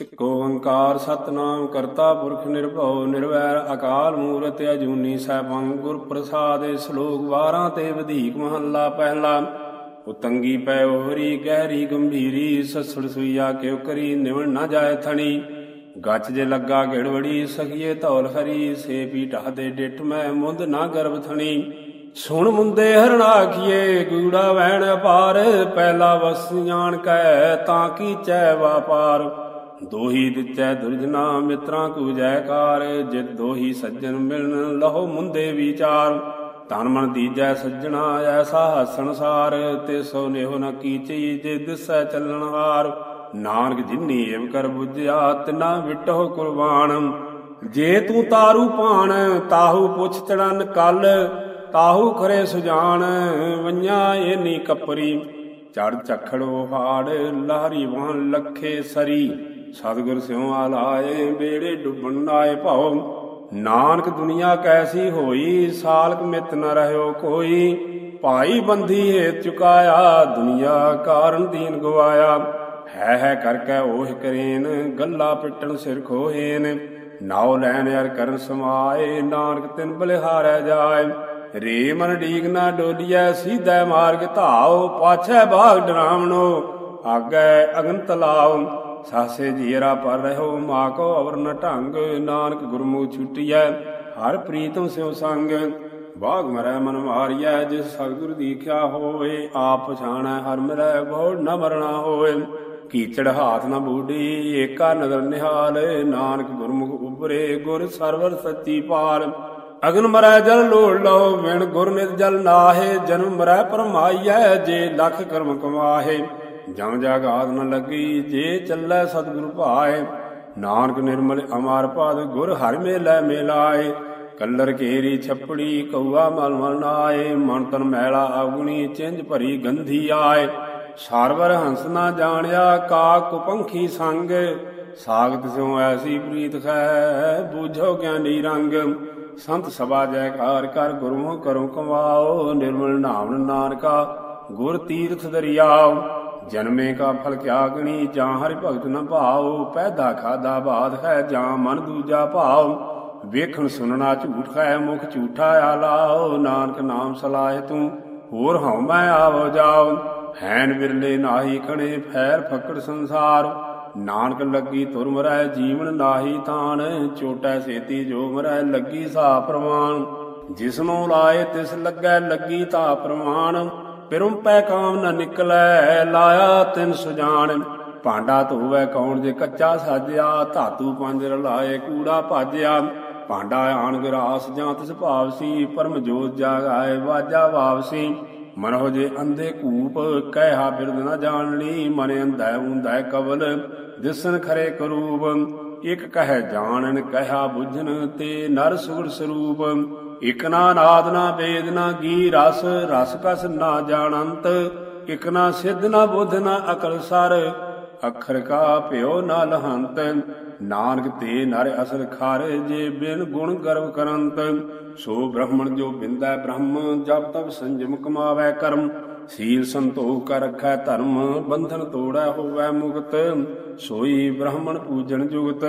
ਇਕ ਓੰਕਾਰ ਸਤਨਾਮ ਕਰਤਾ ਪੁਰਖ ਨਿਰਭਉ, ਨਿਰਵੈਰ ਅਕਾਲ ਮੂਰਤ ਅਜੂਨੀ ਸੈਭੰ, ਗੁਰ ਪ੍ਰਸਾਦਿ ਸ਼ਲੋਕ 12 ਤੇ ਵਧੀਕ ਮਹੱਲਾ ਪਹਿਲਾ। ਉਤੰਗੀ ਪੈ ਉਹਰੀ ਗਹਿਰੀ, ਗੰਭੀਰੀ ਸਸੜ ਸੁਈਆ ਕਿਉ ਕਰੀ, ਨਿਵਣ ਨਾ ਜਾਏ ਥਣੀ। ਗੱਚ ਜੇ ਲੱਗਾ ਗਿੜਵੜੀ, ਸਖੀਏ ਧੌਲ ਹਰੀ, ਸੇ ਪੀ ਦੇ ਡਿਠ ਮੈਂ ਮੁੰਦ ਨਾ ਗਰਭ ਥਣੀ। ਸੁਣ ਮੁੰਦੇ ਹਰਣ ਆਖੀਏ, ਗੂੜਾ ਵਹਿਣ ਅਪਾਰ, ਪਹਿਲਾ ਵਸ ਜਾਣ ਕੈ ਤਾਂ ਕੀ ਚੈ ਵਪਾਰ। ਦੋਹੀ ਦਿੱਚੈ ਦੁਰਜਨਾ ਮਿੱਤਰਾਂ ਕੂ ਜੈਕਾਰ ਜਿਤ ਦੋਹੀ ਸੱਜਣ ਮਿਲਣ ਲਹੋ ਮੁੰਦੇ ਵਿਚਾਰ। ਤਨ ਮਨ ਦੀਜੈ ਸੱਜਣਾ ਐਸਾ ਸੰਸਾਰ ਤੇ ਸੋ ਨੇਹੋ ਨ ਕੀਚੀ ਜੇ ਦਿਸੈ ਚੱਲਣ ਹਾਰ। ਨਾਨਕ ਜਿਨੀ ਏਵ ਕਰ ਬੁਝਿਆ, ਤਿਨਾ ਵਿਟੋ ਕੁਰਬਾਨ। ਜੇ ਤੂੰ ਤਾਰੂ ਪਾਣ ਤਾਹੂ ਪੁੱਛ ਚੜਨ ਕਲ। ਤਾਹੂ ਖਰੇ ਸੁਜਾਨ ਵੰਨਿਆ ਏਨੀ ਕਪਰੀ। ਚੜ ਚਖੜੋ ਹਾੜ, ਲਹਰੀ ਵਾਂ ਲਖੇ ਸਰੀ। ਸਤਿਗੁਰ ਸਿਉ ਆਲਾਏ, ਬੇੜੇ ਡੁੱਬਣ ਆਏ ਭਾਉ। ਨਾਨਕ ਦੁਨੀਆ ਕੈਸੀ ਹੋਈ, ਸਾਲਕ ਮਿਤ ਨ ਰਹਿਓ ਕੋਈ। ਭਾਈ ਬੰਦੀ ਹੇਤ ਚੁਕਾਇਆ, ਦੁਨੀਆ ਕਾਰਨ ਦੀਨ ਗਵਾਇਆ। ਹੈ ਹੈ ਕਰਕੇ ਉਹ ਕਰੇਨ, ਗੱਲਾ ਪਿੱਟਣ ਸਿਰ ਖੋਹੇਨ। ਨਾਉ ਲੈਣ ਅਰ ਕਰਨ ਸਮਾਏ, ਨਾਨਕ ਤਿਨ ਬਲਿਹਾਰੈ ਜਾਏ। ਰੇ ਮਨ ਡੀਗ ਨਾ ਡੋਲੀਐ, ਸੀਧੈ ਮਾਰਗ ਧਾਓ ਪਾਛੈ ਬਾਗ ਡਰਾਵਣੋ, ਆਗੇ ਅਗਨ ਤਲਾਉ ਸਾਸੇ ਜੀਰਾ ਪਰ ਰਹੋ ਮਾ ਕੋ ਅਵਰ ਨ ਢੰਗ, ਨਾਨਕ ਗੁਰਮੁਖ ਛੁਟਿਐ, ਹਰ ਪ੍ਰੀਤਮ ਸਿਉ ਸੰਗ। ਬਾਗ ਮਰੈ ਮਨ ਮਾਰੀਐ, ਜਿਸ ਸਤਿਗੁਰ ਦੀਖਿਆ ਹੋਵੇ, ਆਪ ਪਛਾਣੈ ਹਰ ਮਿਲੈ ਬਹੁ ਨ ਮਰਣਾ ਹੋਵੇ। ਕੀਚੜ ਹਾਥ ਨ ਬੂਢੀ, ਏਕਾ ਨਦਰ ਨਿਹਾਲ, ਨਾਨਕ ਗੁਰਮੁਖ ਉਬਰੇ ਗੁਰ ਸਰਵਰ ਸੱਚੀ ਪਾਲ। ਅਗਨ ਮਰੈ ਜਲ ਲੋੜ ਲਓ, ਵਿਣ ਗੁਰ ਨਿਤ ਜਲ ਨਾਹੇ, ਜਨਮ ਮਰੈ ਪਰਮਾਈਐ, ਜੇ ਲਖ ਕਰਮ ਕਮਾਹੇ। ਜਮ ਜਾਗਾਦ ਨ ਲੱਗੀ, ਜੇ ਚੱਲੈ ਸਤਿਗੁਰ ਭਾਏ, ਨਾਨਕ ਨਿਰਮਲ ਅਮਾਰ ਭਾਦ ਗੁਰ ਹਰਿ ਮੇਲੇ ਮੇਲਾਏ, ਕੱਲਰ ਕੇਰੀ ਛਪੜੀ ਕਉਆ ਮਲ ਮਲ ਨਾਏ, ਮਨ ਤਨ ਮੈਲਾ ਆਗੁਣੀ ਚਿੰਜ ਭਰੀ ਗੰਧੀ ਆਏ। ਸਰਵਰ ਹੰਸ ਨਾ ਜਾਣਿਆ, ਕਾ ਕੁਪੰਖੀ ਸੰਗ, ਸਾਗਤ ਸਿਉ ਐਸੀ ਪ੍ਰੀਤ ਖੈ, ਬੂਝੋ ਗਿਆਨੀ ਰੰਗ। ਸੰਤ ਸਭਾ ਜੈਕਾਰ ਕਰ ਗੁਰਮੁਖ ਕਰੋ ਕਮਾਓ, ਨਿਰਮਲ ਨਾਮ ਨਾਨਕਾ, ਗੁਰ ਤੀਰਥ ਦਰਿਆਓ। ਜਨਮੇ ਕਾ ਫਲ ਕਿਆ ਗਣੀ, ਜਾਂ ਹਰਿ ਭਗਤ ਨ ਭਾਉ, ਪੈਦਾ ਖਾਦਾ ਬਾਦ ਹੈ, ਜਾਂ ਮਨ ਦੂਜਾ ਭਾਉ। ਵੇਖਣ ਸੁਣਨਾ ਝੂਠ ਹੈ, ਮੁਖ ਝੂਠਾ ਆਲਾਓ ਨਾਨਕ ਨਾਮ ਸਲਾਹ ਤੂੰ, ਹੋਰ ਹਉ ਮੈਂ ਆਵੋ ਜਾਓ ਹੈਨ ਵਿਰਲੇ ਨਾਹੀ ਖਣੇ, ਫੈਰ ਫਕੜ ਸੰਸਾਰ। ਨਾਨਕ ਲੱਗੀ ਤੁਰ ਮਰੈ, ਜੀਵਨ ਨਾਹੀ ਤਾਣ ਚੋਟੈ ਸੇਤੀ ਜੋ ਮਰੈ, ਲੱਗੀ ਸਾ ਪ੍ਰਮਾਨ ਜਿਸਨੂੰ ਲਾਏ ਤਿਸ ਲੱਗੈ, ਲੱਗੀ ਤਾ ਪ੍ਰਮਾਨ ਪਿਰਮ ਪੈ ਕਾਮ ਨ ਨਿਕਲੈ, ਲਾਇਆ ਤਿਨ ਸੁਜਾਨ ਭਾਂਡਾ ਧੋਵੇ ਕੌਣ ਜੇ ਕੱਚਾ ਸਾਜਿਆ, ਧਾਤੂ ਪੰਜ ਰਲਾਏ ਕੂੜਾ ਭਾਜਿਆ। ਭਾਂਡਾ ਆਣ ਗਰਾਸ ਜਾਂ ਤਿਸ ਭਾਵ ਸੀ ਪਰਮ ਜੋਤ ਜਾਗਾਏ ਵਾਜਾ ਵਾਵਸੀ ਮਨੋ ਜੇ ਅੰਧੇ ਕੂਪ, ਕਹਿਆ ਬਿਰਦ ਨਾ ਜਾਣਨੀ। ਮਨ ਅੰਧੈ ਉਂਧੈ ਕਵਲ, ਦਿਸਨ ਖਰੇ ਕਰੂਪ ਇਕ ਕਹਿ ਜਾਣਨ, ਕਹਿਆ ਬੁਝਨ, ਤੇ ਨਰ ਸੁਗੜ ਸਰੂਪ। ਇਕ ਨਾ ਨਾਦ ਨਾ ਵੇਦ ਨਾ ਗੀ ਰਸ ਰਸ ਕਸ ਨਾ ਜਾਣੰਤ, ਇਕ ਨਾ ਸਿੱਧ ਨਾ ਬੁੱਧ ਨਾ ਅਕਲ ਸਰ, ਅਖਰ ਕਾ ਭਿਓ ਨਾ ਲਹੰਤ, ਨਾਨਕ ਤੇ ਨਰ ਅਸਰ ਖਰ ਜੇ ਬਿਨ ਗੁਣ ਗਰਵ ਕਰੰਤ। ਸੋ ਬ੍ਰਹਮਣ ਜੋ ਬਿੰਦਾ ਬ੍ਰਹਮ, ਜਬ ਤਬ ਸੰਜਮ ਕਮਾਵੇ ਕਰਮ, ਸੀਲ ਸੰਤੋਖ ਕਰ ਰਖੈ ਧਰਮ, ਬੰਧਨ ਤੋੜੈ ਹੋਵੈ ਮੁਕਤ। ਸੋਈ ਬ੍ਰਾਹਮਣ ਪੂਜਨ ਜੁਗਤ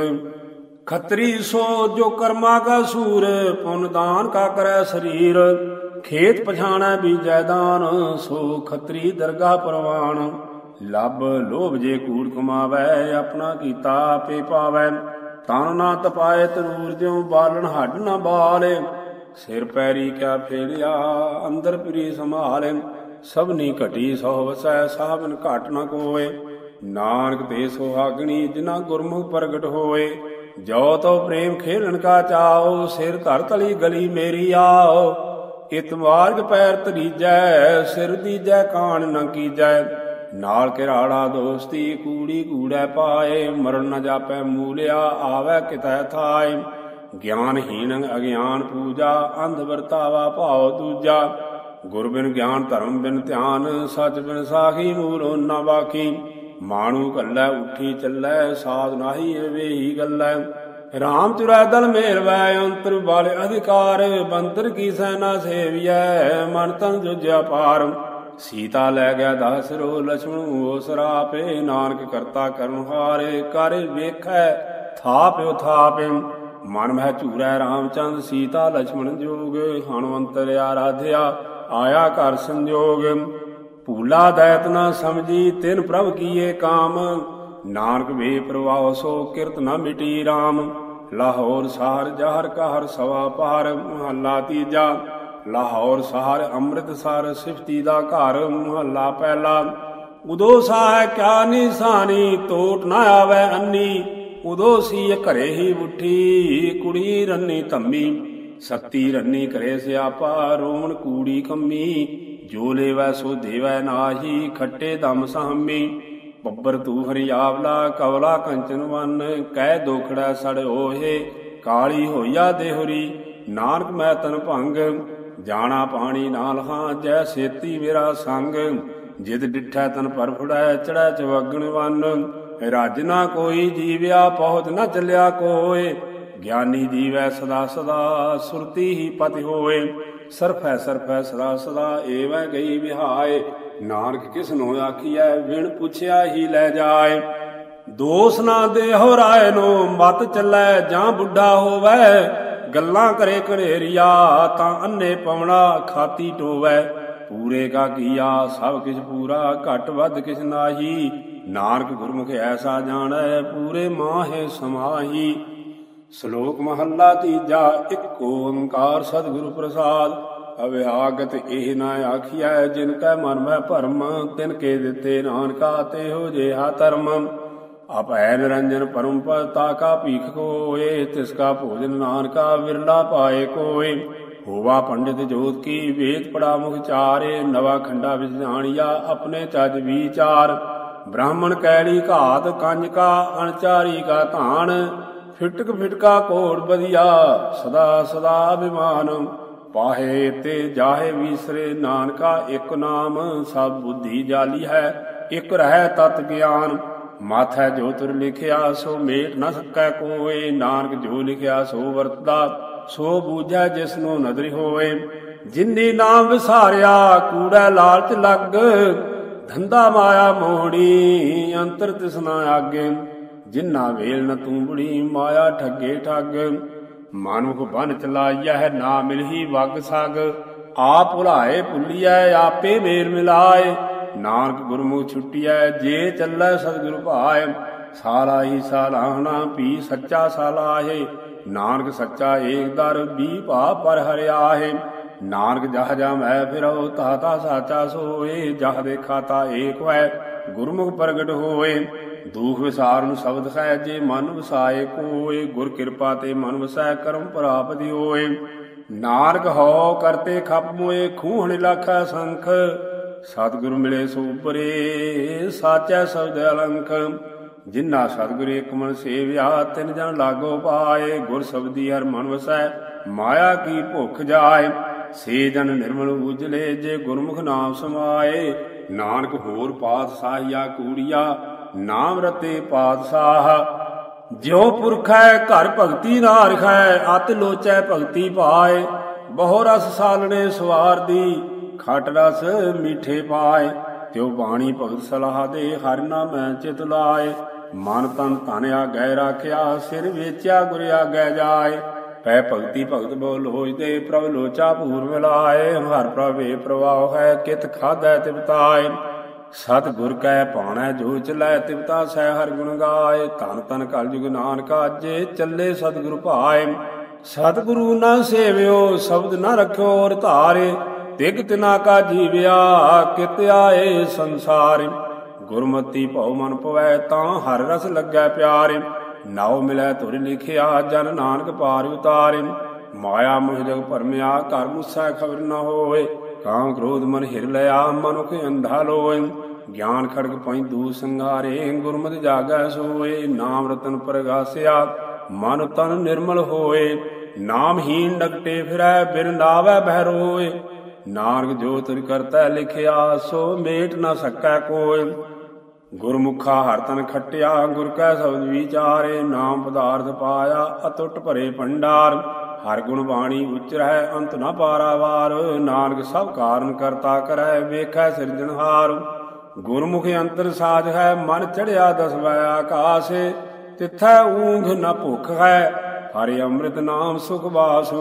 ਖਤਰੀ ਸੋ ਜੋ ਕਰਮਾ ਕਾ ਸੂਰ, ਪੁੰਨ ਦਾਨ ਕਾ ਕਰੈ ਸਰੀਰ। ਖੇਤ ਪਛਾਣੈ ਬੀਜੈ ਦਾਨ, ਸੋ ਖਤਰੀ ਦਰਗਾ ਪ੍ਰਵਾਨ। ਲੱਭ ਲੋਭ ਜੇ ਕੂੜ ਕਮਾਵੈ, ਆਪਣਾ ਕੀਤਾ ਆਪੇ ਪਾਵੈ। ਤਨ ਨਾ ਤਪਾਏ ਤਰੂਰ ਜਿਉ ਬਾਲਣ, ਹੱਡ ਨਾ ਬਾਲੇ। ਸਿਰ ਪੈਰੀ ਕਿਆ ਫੇਲਿਆ, ਅੰਦਰ ਪ੍ਰੀ ਸੰਭਾਲੇ। ਸਭਨੀ ਘਟੀ ਸੋ ਵਸੈ, ਸਾਬਨ ਘਟ ਨ ਕੋਏ ਨਾਨਕ ਤੇ ਸੁਹਾਗਣੀ ਜਿਨਾ ਗੁਰਮੁਖ ਪ੍ਰਗਟ ਹੋਏ ਜੋ ਤੋ ਪ੍ਰੇਮ ਖੇਲਣ ਕਾ ਚਾਓ ਸਿਰ ਧਰ ਤਲੀ ਗਲੀ ਮੇਰੀ ਆਓ। ਇਤ ਮਾਰਗ ਪੈਰ ਤਰੀਜੈ ਸਿਰ ਦੀਜੈ ਕਾਣ ਨ ਕੀਜੈ। ਨਾਲ ਕਿਰਾੜਾ ਦੋਸਤੀ, ਕੂੜੀ ਕੂੜੈ ਪਾਏ। ਮਰਨ ਨ ਜਾਪੈ ਮੂਲਿਆ, ਆਵੈ ਕਿਤੈ ਥਾਏ। ਗਿਆਨਹੀਨ ਅਗਿਆਨ ਪੂਜਾ, ਅੰਧ ਵਰਤਾਵਾ ਭਾਉ ਦੂਜਾ। ਗੁਰ ਬਿਨ ਗਿਆਨ ਧਰਮ ਬਿਨ ਧਿਆਨ, ਸਚ ਬਿਨ ਸਾਖੀ ਮੂਲੋਂ ਨਾ ਬਾਕੀ। ਮਾਣੂ ਕੱਲੇ ਉੱਠੀ ਚੱਲੈ, ਸਾਧ ਨਾਹੀ ਵੇਹੀ ਗੱਲੈ। ਰਾਮ ਚੁਰਾ ਦਲ ਮੇਰ ਅੰਤਰ ਬਲ ਅਧਿਕਾਰ ਬੰਤਰ ਕੀ ਸੈਨਾ ਸੇਵੀਐ, ਮਨ ਤਨ ਜੁਜਿਆ ਪਾਰ। ਸੀਤਾ ਲੈ ਗਿਆ ਦਸਰੋ ਲਛਮਣ, ਉਸ ਰਾਪੇ ਨਾਨਕ ਕਰਤਾ ਕਰਨ ਹਾਰੇ, ਕਰ ਵੇਖੈ ਥਾਪਿਓ ਥਾਪੇ। ਮਨ ਮਹਿ ਝੂਰੈ ਰਾਮਚੰਦ, ਸੀਤਾ ਲਛਮਣ ਜੋਗ ਹਨਵੰਤਰ ਆਰਾਧਿਆ, ਆਇਆ ਕਰ ਸੰਜੋਗ। ਭੂਲਾ ਦੈਤ ਨਾ ਸਮਝੀ, ਤਿਨ ਪ੍ਰਭ ਕੀਏ ਕਾਮ। ਨਾਨਕ ਵੇ ਪ੍ਰਵਾਹ ਸੋ ਕਿਰਤ ਨਾ ਮਿਟੀ RAM ਲਾਹੌਰ ਸਾਰ ਜਹਰ ਕਹਰ ਸਵਾ ਪਾਰ, ਮਹੱਲਾ ਤੀਜਾ। ਲਾਹੌਰ ਸਾਰ ਅੰਮ੍ਰਿਤਸਰ ਸਿਫਤੀ ਦਾ ਘਰ, ਮਹੱਲਾ ਪਹਿਲਾ। ਉਦੋ ਸਾਹ ਕਿਆ ਨਿਸ਼ਾਨੀ ਟੋਟ ਨਾ ਆਵੇ ਅੰਨੀ। ਉਦੋ ਸੀ ਘਰੇ ਹੀ ਉਠੀ, ਕੁੜੀ ਰੰਨੀ ਧੰਮੀ। ਸੱਤੀ ਰੰਨੀ ਕਰੇ ਸਿਆਪਾ, ਰੋਣ ਕੂੜੀ ਕੰਮੀ ਜੋ ਲੇਵੈ ਸੋ ਦੇਵੈ ਨਾਹੀ, ਖੱਟੇ ਦਮ ਸਹਮੀ ਬੱਬਰ ਤੂ ਹਰਿਆਵਲਾ, ਕਵਲਾ ਕੰਚਨ ਵਨ, ਕਹਿ ਦੋਖੜਾ ਸੜ ਓਹੇ, ਕਾਲੀ ਹੋਈਆ ਦੇਹੁਰੀ। ਨਾਨਕ ਮੈਂ ਤਨ ਭੰਗ, ਜਾਣਾ ਪਾਣੀ ਨਾਲ ਹਾਂ, ਜੈ ਸੇਤੀ ਮੇਰਾ ਸੰਗ। ਜਿਦ ਡਿਠੈ ਤਨ ਪਰ ਚੜੈ ਚਵਗਣ ਵਨ। ਰਾਜ ਨਾ ਕੋਈ ਜੀਵਿਆ, ਪਹੁੰਚ ਨਾ ਚੱਲਿਆ ਕੋਏ। ਗਿਆਨੀ ਜੀਵੈ ਸਦਾ ਸਦਾ, ਸੁਰਤੀ ਹੀ ਪਤਿ ਹੋਏ। ਸਰਫੈ ਸਰਫੈ ਸਦਾ ਸਦਾ ਏਵੈ ਗਈ ਵਿਹਾਏ। ਨਾਨਕ ਕਿਸ ਨੂੰ ਆਖੀਐ ਵਿਣ ਪੁੱਛਿਆ ਹੀ ਲੈ ਜਾਏ। ਦੋਸ ਨਾ ਦੇਹੁ ਰਾਏ ਨੂੰ ਮਤ ਚੱਲੈ, ਜਾਂ ਬੁੱਢਾ ਹੋਵੈ। ਗੱਲਾਂ ਕਰੇ ਘੜੇਰੀਆ ਤਾਂ ਅੰਨੇ ਪਵਣਾ ਖਾਤੀ ਟੋਵੈ। ਪੂਰੇ ਕਾ ਕੀਆ, ਸਭ ਕਿਛ ਪੂਰਾ, ਘਟ ਵੱਧ ਕਿਛ ਨਾਹੀ। ਨਾਨਕ ਗੁਰਮੁਖ ਐਸਾ ਜਾਣੈ, ਪੂਰੇ ਮਾਹੇ ਸਮਾਹੀ। ਸ਼ਲੋਕ ਮਹੱਲਾ ਤੀਜਾ, ਇੱਕ ਓੰਕਾਰ ਸਤਿਗੁਰੂ ਪ੍ਰਸਾਦ। ਅਵਿਆਗਤ ਇਹ ਨਾ ਆਖੀਐ, ਜਿਨ ਕੈ ਮਨ ਮੈਂ ਭਰਮ, ਤਿਨ ਕੇ ਦਿੱਤੇ ਨਾਨਕਾ ਤੇ ਹੋ ਜਿਹਾ ਧਰਮ। ਆਪੈ ਨਿਰੰਜਨ ਪਰਮ ਪਤਾ ਕਾ ਭੀਖ ਕੋਏ, ਤਿਸ ਕਾ ਭੋਜਨ ਨਾਨਕਾ ਵਿਰਲਾ ਪਾਏ ਕੋਏ। ਹੋਵਾ ਪੰਡਿਤ ਜੋਤ ਕੀ ਵੇਦ ਪੜਾ ਮੁਖ ਚਾਰੇ, ਨਵਾ ਖੰਡਾ ਵਿੱਚ ਜਾਣਿਆ ਆਪਣੇ ਚਜ ਵਿਚਾਰ। ਬ੍ਰਾਹਮਣ ਕੈੜੀ ਘਾਤ ਕੰਜ ਕਾ, ਅਣਚਾਰੀ ਕਾ ਧਾਨ ਫਿਟਕ ਫਿਟਕਾ ਕੋੜ ਬਧਿਆ ਸਦਾ ਸਦਾ ਅਭਿਮਾਨ। ਪਾਹੇ ਤੇ ਜਾਹੇ ਵੀਸਰੇ ਨਾਨਕਾ, ਇੱਕ ਨਾਮ ਸਭ ਬੁੱਧੀ ਜਾਲੀ ਹੈ, ਇੱਕ ਰਹਿ ਤਤ ਗਿਆਨ। ਮਾਥੈ ਜੋ ਤੁਰ ਲਿਖਿਆ, ਸੋ ਮੇਟ ਨ ਸਕੈ ਕੋਏ। ਨਾਨਕ ਜੋ ਲਿਖਿਆ, ਸੋ ਵਰਤਦਾ, ਸੋ ਬੂਝੈ ਜਿਸ ਨੂੰ ਨਦਰੀ ਹੋਏ। ਜਿਨਨੀ ਨਾਮ ਵਿਸਾਰਿਆ, ਕੂੜਾ ਲਾਲਚ ਲੱਗ। ਧੰਦਾ ਮਾਇਆ ਮੋਹਣੀ ਅੰਤਰ ਤਿਸਨਾ ਆਗੇ। ਜਿਨ੍ਹਾਂ ਵੇਲ ਨ ਤੂੰ ਬੜੀ ਮਾਇਆ ਠੱਗੇ ਠੱਗ। ਮਾਨੁਖ ਬਨ ਚਲਾਈਐ, ਨਾ ਮਿਲਹੀ ਵਗ ਸਗ। ਆਪ ਭੁਲਾਏ ਭੁੱਲੀਐ, ਆਪੇ ਮੇਰ ਮਿਲਾਏ। ਨਾਨਕ ਗੁਰਮੁਖ ਛੁੱਟੀਐ, ਜੇ ਚੱਲੈ ਸਤਿਗੁਰ ਭਾਏ। ਸਾਲਾ ਹੀ ਸਾਲਾਹਣਾ ਪੀ ਸੱਚਾ ਸਾਲਾਹੇ ਨਾਨਕ ਸੱਚਾ ਏਕ ਦਰ, ਬੀ ਭਾ ਪਰ ਹਰਿਆਹੇ ਨਾਨਕ ਜਹ ਜਾ ਮੈਂ ਫਿਰੋ ਤਾਤਾ ਸਾਚਾ ਸੋਏ। ਜਹ ਦੇਖਾ ਤਾ ਏਕ ਹੈ ਗੁਰਮੁਖ ਪ੍ਰਗਟ ਹੋਏ। ਦੁਖ ਵਿਸਾਰਨ ਸ਼ਬਦ ਹੈ ਜੇ ਮਨ ਵਸਾਏ ਕੋਏ, ਗੁਰ ਕਿਰਪਾ ਤੇ ਮਨ ਵਸੈ ਕਰਮ ਪ੍ਰਾਪਤਿ ਹੋਏ ਨਾਨਕ ਹੋ ਕਰਤੇ ਖਪ ਮੋਏ, ਖੂਹਣ ਲਖਾ ਸੰਖ। ਸਤਿਗੁਰ ਮਿਲੇ ਸੋ ਉਪਰੇ, ਸਾਚੈ ਸ਼ਬਦ ਅਲੰਖ। ਜਿਨ੍ਹਾਂ ਸਤਿਗੁਰ ਇੱਕ ਮਨ ਸੇਵਿਆ, ਤਿਨ ਜਨ ਲਾਗੋ ਪਾਏ। ਗੁਰ ਸਬਦੀ ਹਰ ਮਨ ਵਸੈ, ਮਾਇਆ ਕੀ ਭੁੱਖ ਜਾਏ। ਸੇ ਜਨ ਨਿਰਮਲ ਉਜਲੇ, ਜੇ ਗੁਰਮੁਖ ਨਾਮ ਸਮਾਏ। ਨਾਨਕ ਹੋਰ ਪਾਤਸ਼ਾਹੀਆ ਕੂੜੀਆ ਨਾਮ ਰਤੇ ਪਾਤਸ਼ਾਹ। ਜਿਉ ਪੁਰਖੈ ਘਰ ਭਗਤੀ ਨਾ ਰਖੈ ਅਤ ਲੋਚੈ ਭਗਤੀ ਪਾਏ। ਬਹੁ ਰਸ ਸਾਲਣੇ ਸਵਾਰ ਦੀ, ਖਟ ਰਸ ਮੀਠੇ ਪਾਏ। ਤਿਉ ਬਾਣੀ ਭਗਤ ਸਲਾਹ ਦੇ, ਹਰ ਨਾਮੈ ਚਿਤ ਲਾਏ। ਮਨ ਤਨ ਧਨ ਆਗੈ ਰਾਖਿਆ, ਸਿਰ ਵੇਚਿਆ, ਗੁਰ ਆਗੈ ਜਾਏ। ਪੈ ਭਗਤੀ ਭਗਤ ਬੋਲ ਹੋਇਦੇ ਪ੍ਰਭ ਲੋਚਾ ਪੂਰ ਮਿਲਾਏ। ਹਰ ਪ੍ਰਭੇ ਪ੍ਰਵਾਹ ਹੈ, ਕਿਤ ਖਾਦੈ ਤਿਵਤਾਏ ਸਤਿਗੁਰ ਕੈ ਪਾਣੈ ਜੋ ਚਲੈ ਤਿਵਤਾ ਸਹਿ ਹਰ ਗੁਣ ਗਾਏ, ਧਨ ਤਨ ਕਲ ਜੁਗ ਨਾਨਕ ਜੇ ਚੱਲੇ ਸਤਿਗੁਰ ਭਾਏ। ਸਤਿਗੁਰੂ ਨਾ ਸੇਵਿਓ, ਸ਼ਬਦ ਨਾ ਰਖਿਓ ਔਰ ਧਾਰੇ, ਤਿਗ ਤਿਨਾ ਕਾ ਜੀਵਿਆ, ਕਿਤ ਆਏ ਸੰਸਾਰ। ਗੁਰਮਤੀ ਭਉ ਮਨ ਪਵੈ ਤਾਂ ਹਰ ਰਸ ਲੱਗੈ ਪਿਆਰੇ। ਨਾਉ ਮਿਲੈ ਤੁਰ ਲਿਖਿਆ, ਜਨ ਨਾਨਕ ਪਾਰ ਉਤਾਰੇ। ਮਾਇਆ ਮੋਹ ਜਗ ਭਰਮਿਆ, ਘਰ ਮੁਸੈ ਖਬਰ ਨਾ ਹੋਏ। ਕਾਮ ਕ੍ਰੋਧ ਮਨ ਹਿਰ ਲਿਆ ਮਨੁਖ ਅੰਧਾ ਲੋਏ ਗਿਆਨ ਖੜਗ ਦੂ ਸੰਘਾਰੇ ਗੁਰਮਤਿ ਜਾਗੈ ਸੋਏ ਨਾਮ ਰਤਨ ਪ੍ਰਗਾਸਿਆ ਮਨ ਤਨ ਨਿਰਮਲ ਹੋਏ ਨਾਮਹੀਨ ਡਕਟੇ ਫਿਰੈ ਬਿਨ ਨਾਵੈ ਬਹਿ ਰੋਏ ਨਾਨਕ ਜੋ ਤੁਰ ਕਰਤਾ ਲਿਖਿਆ ਸੋ ਮੇਟ ਨਾ ਸਕੈ ਕੋਇ ਗੁਰਮੁਖਾ ਹਰ ਤਨ ਖਟਿਆ ਗੁਰ ਕੈ ਸ਼ਬਦ ਵਿਚਾਰੇ ਨਾਮ ਪਦਾਰਥ ਪਾਇਆ ਅਟੁੱਟ ਭਰੇ ਭੰਡਾਰ ਹਰ ਗੁਣ ਬਾਣੀ ਉਚਰੈ ਅੰਤ ਨ ਪਾਰਾਵਾਰ ਨਾਨਕ ਸਭ ਕਾਰਨ ਕਰਤਾ ਕਰੈ, ਵੇਖੈ ਸਿਰਜਣਹਾਰ ਗੁਰਮੁਖ ਅੰਤਰ ਸਾਜ ਹੈ, ਮਨ ਚੜਿਆ ਦਸਵੈ ਆਕਾਸ਼। ਤਿਥੈ ਊਂਘ ਨ ਭੁਖ ਹੈ, ਹਰਿ ਅੰਮ੍ਰਿਤ ਨਾਮ ਸੁਖ ਬਾਸ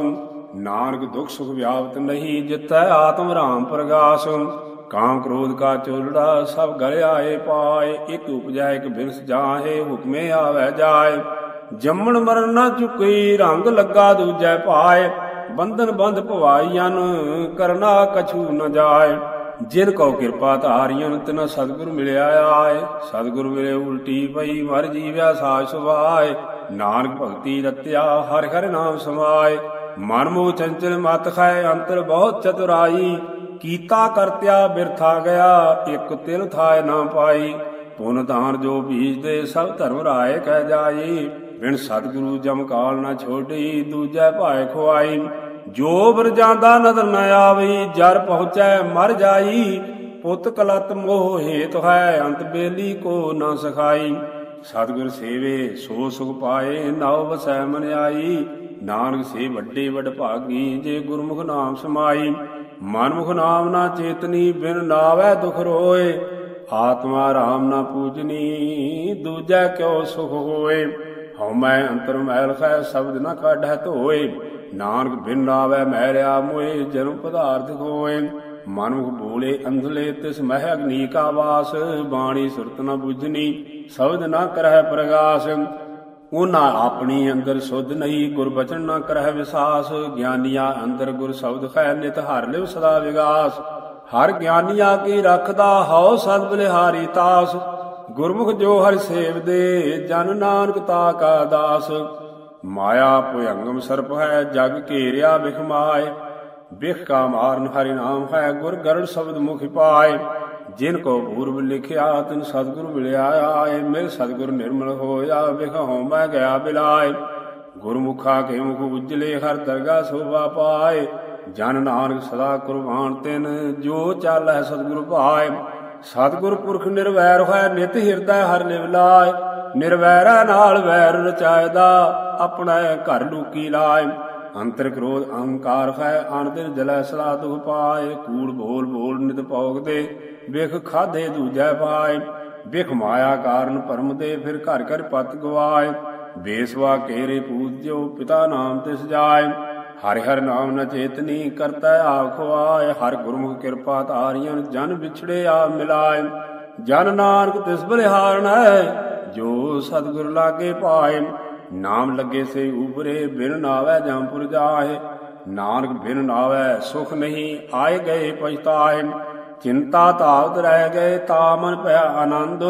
ਨਾਨਕ ਦੁਖ ਸੁਖ ਵਿਆਪਤ ਨਹੀਂ, ਜਿਤੈ ਆਤਮ ਰਾਮ ਪ੍ਰਗਾਸ। ਕਾਮ ਕ੍ਰੋਧ ਕਾ ਚੋਲੜਾ ਸਭ ਗਲ ਆਏ ਪਾਏ, ਇਕ ਉਪਜੈ ਇਕ ਬਿਰਸ ਜਾਹੇ, ਹੁਕਮੇ ਆਵੈ ਜਾਏ। ਜੰਮਣ ਮਰਨ ਨਾ ਚੁਕਈ ਰੰਗ ਲੱਗਾ ਦੂਜੈ ਪਾਏ ਬੰਧਨ ਬੰਧ ਭਵਾਈਆਂ ਕਰਨਾ ਕਛੂ ਨ ਜਾਏ। ਜਿਨ ਕੋ ਕਿਰਪਾ ਧਾਰੀਆਂ ਤਿਨ ਸਤਿਗੁਰ ਮਿਲਿਆ ਆਏ। ਸਤਿਗੁਰ ਮਿਲੇ ਉਲਟੀ ਪਈ, ਮਰ ਜੀਵਿਆ ਸਾਜ ਸੁਭਾਏ। ਨਾਨਕ ਭਗਤੀ ਰਤਿਆ, ਹਰਿ ਹਰਿ ਨਾਮ ਸਮਾਏ। ਮਨ ਮੋਹ ਚੰਚਲ ਮਤ ਖਾਏ, ਅੰਤਰ ਬਹੁਤ ਚਤੁਰਾਈ। ਕੀਤਾ ਕਰਤਿਆ ਬਿਰਥਾ ਗਿਆ, ਇੱਕ ਤਿਲ ਥਾਇ ਨਾ ਪਾਈ। ਪੁਨ ਧਾਨ ਜੋ ਬੀਜਦੇ, ਸਭ ਧਰਮ ਰਾਏ ਕਹਿ ਜਾਈ। ਬਿਨ ਸਤਿਗੁਰੂ ਜਮ ਕਾਲ ਨਾ ਛੋਡੀ, ਦੂਜੈ ਭਾਇ ਖੁਆਈ। ਜੋ ਬਰ ਜਾਂਦਾ ਨਦਰ ਨ ਆਵਈ ਜਰ ਪਹੁੰਚੈ ਮਰ ਜਾਈ। ਪੁੱਤ ਕਲਤ ਮੋਹ ਹੇਤ ਹੈ, ਅੰਤ ਬੇਲੀ ਕੋ ਨ ਸਖਾਈ। ਸਤਿਗੁਰ ਸੇਵੇ, ਸੋ ਸੁਖ ਪਾਏ, ਨਾਉ ਵਸੈ ਮਨ ਆਈ। ਨਾਨਕ ਸੇ ਵੱਡੇ ਵੱਡ ਭਾਗੀ, ਜੇ ਗੁਰਮੁਖ ਨਾਮ ਸਮਾਈ। ਮਨਮੁਖ ਨਾਮ ਨਾ ਚੇਤਨੀ, ਬਿਨ ਨਾਵੈ ਦੁਖ ਰੋਏ। ਆਤਮਾ ਰਾਮ ਨਾ ਪੂਜਨੀ, ਦੂਜਾ ਕਿਉ ਸੁਖ ਹੋਏ। ਹਉ ਮੈਂ ਅੰਤਰ ਮੈਲ ਖੈ ਸ਼ਬਦ ਨ ਕਾਢੈ ਧੋਏ। ਨਾਨਕ ਬਿਨ ਨਾਵੈ ਮੈਰਿਆ ਮੋਏ ਜਨਮ ਪਦਾਰਥ ਹੋਏ ਮਨੁਖ ਬੋਲੇ ਅੰਧਲੇ, ਤਿਸ ਮਹਿ ਅਗਨੀ ਕਾ ਵਾਸ। ਬਾਣੀ ਸੁਰਤ ਨ ਬੁਝਨੀ, ਸ਼ਬਦ ਨ ਕਰਹਿ ਪ੍ਰਗਾਸ। ਉਹਨਾਂ ਆਪਣੀ ਅੰਦਰ ਸੁਧ ਨਹੀਂ, ਗੁਰ ਬਚਨ ਨ ਕਰਹਿ ਵਿਸਾਸ। ਗਿਆਨੀਆਂ ਅੰਦਰ ਗੁਰ ਸ਼ਬਦ ਖੈ ਨਿਤ ਹਰ ਲਿਵ ਸਦਾ ਵਿਗਾਸ। ਹਰ ਗਿਆਨੀਆਂ ਕੀ ਰੱਖਦਾ, ਹਉ ਸਦ ਬਲਿਹਾਰੀ ਤਾਸ। ਗੁਰਮੁਖ ਜੋ ਹਰਿ ਸੇਵਦੇ ਜਨ ਨਾਨਕ ਤਾ ਕਾ ਦਾਸ। ਮਾਇਆ ਭੁਯੰਗਮ ਸਰਪ ਹੈ, ਜਗ ਘੇਰਿਆ ਬਿਖ ਮਾਏ। ਬਿਖ ਕਾ ਮਾਰਨ ਹਰਿ ਨਾਮ ਹੈ, ਗੁਰ ਗਰੜ ਸ਼ਬਦ ਮੁਖ ਪਾਏ। ਜਿਨ ਕੋ ਪੂਰਬ ਲਿਖਿਆ, ਤਿਨ ਸਤਿਗੁਰ ਮਿਲਿਆ ਆਏ। ਮਿਲ ਸਤਿਗੁਰ ਨਿਰਮਲ ਹੋਇਆ, ਬਿਖ ਮੈਂ ਗਿਆ ਬਿਲਾਏ। ਗੁਰਮੁਖਾ ਕੇ ਮੁਖ ਉਜਲੇ, ਹਰ ਦਰਗਾ ਸੋਭਾ ਪਾਏ। ਜਨ ਨਾਨਕ ਸਦਾ ਕੁਰਬਾਨ ਤਿਨ, ਜੋ ਚਾਲੈ ਸਤਿਗੁਰ ਭਾਏ ਸਤਿਗੁਰ ਪੁਰਖ ਨਿਰਵੈਰ ਹੋਇ ਨਿਤ ਹਿਰਦੈ ਹਰ ਲਿਵ ਨਿਰਵੈਰਾ ਨਾਲ ਵੈਰ ਰਚਾਇਦਾ, ਆਪਣਾ ਘਰ ਲੂਕੀ ਲਾਇ। ਅੰਤਰ ਕ੍ਰੋਧ ਅਹੰਕਾਰ ਹੈ ਅਣਦਿਨ ਜਲੈ ਸਦਾ ਦੁਖ ਪਾਏ ਕੂੜ ਬੋਲ ਬੋਲ ਨਿਤ ਭੋਗਦੇ ਵਿਖ ਖਾਦੇ ਦੂਜੈ ਪਾਏ ਵਿਖ ਮਾਇਆ ਕਾਰਨ ਪਰਮ ਦੇ ਫਿਰ ਘਰ ਘਰ ਪਤ ਗਵਾਏ ਬੇਸਵਾ ਕੇਰੇ ਪੂਜਿਓ, ਪਿਤਾ ਨਾਮ ਤੇ ਸਜਾਏ ਹਰਿ ਹਰਿ ਨਾਮ ਨ ਚੇਤਨੀ ਕਰਤਾ ਆਪ ਖਵਾਏ ਹਰ ਗੁਰਮੁਖ ਕਿਰਪਾ ਧਾਰੀਆਂ ਜਨ ਵਿਛੜੇ ਆ ਮਿਲਾਏ। ਜਨ ਨਾਨਕ ਤਿਸ ਬਲਿਹਾਰਨ ਹੈ ਜੋ ਸਤਿਗੁਰ ਲਾਗੇ ਪਾਏ। ਨਾਮ ਲੱਗੇ ਸੇ ਉਬਰੇ ਬਿਨ ਨਾਵੇ ਜੰਪੁਰ ਜਾਏ। ਨਾਨਕ ਬਿਨ ਨਾਵੇ ਸੁਖ ਨਹੀਂ ਆਏ ਗਏ ਪਛਤਾਏ। ਚਿੰਤਾ ਧਾਵਤ ਰਹਿ ਗਏ ਤਾ ਮਨ ਭਇਆ ਆਨੰਦ।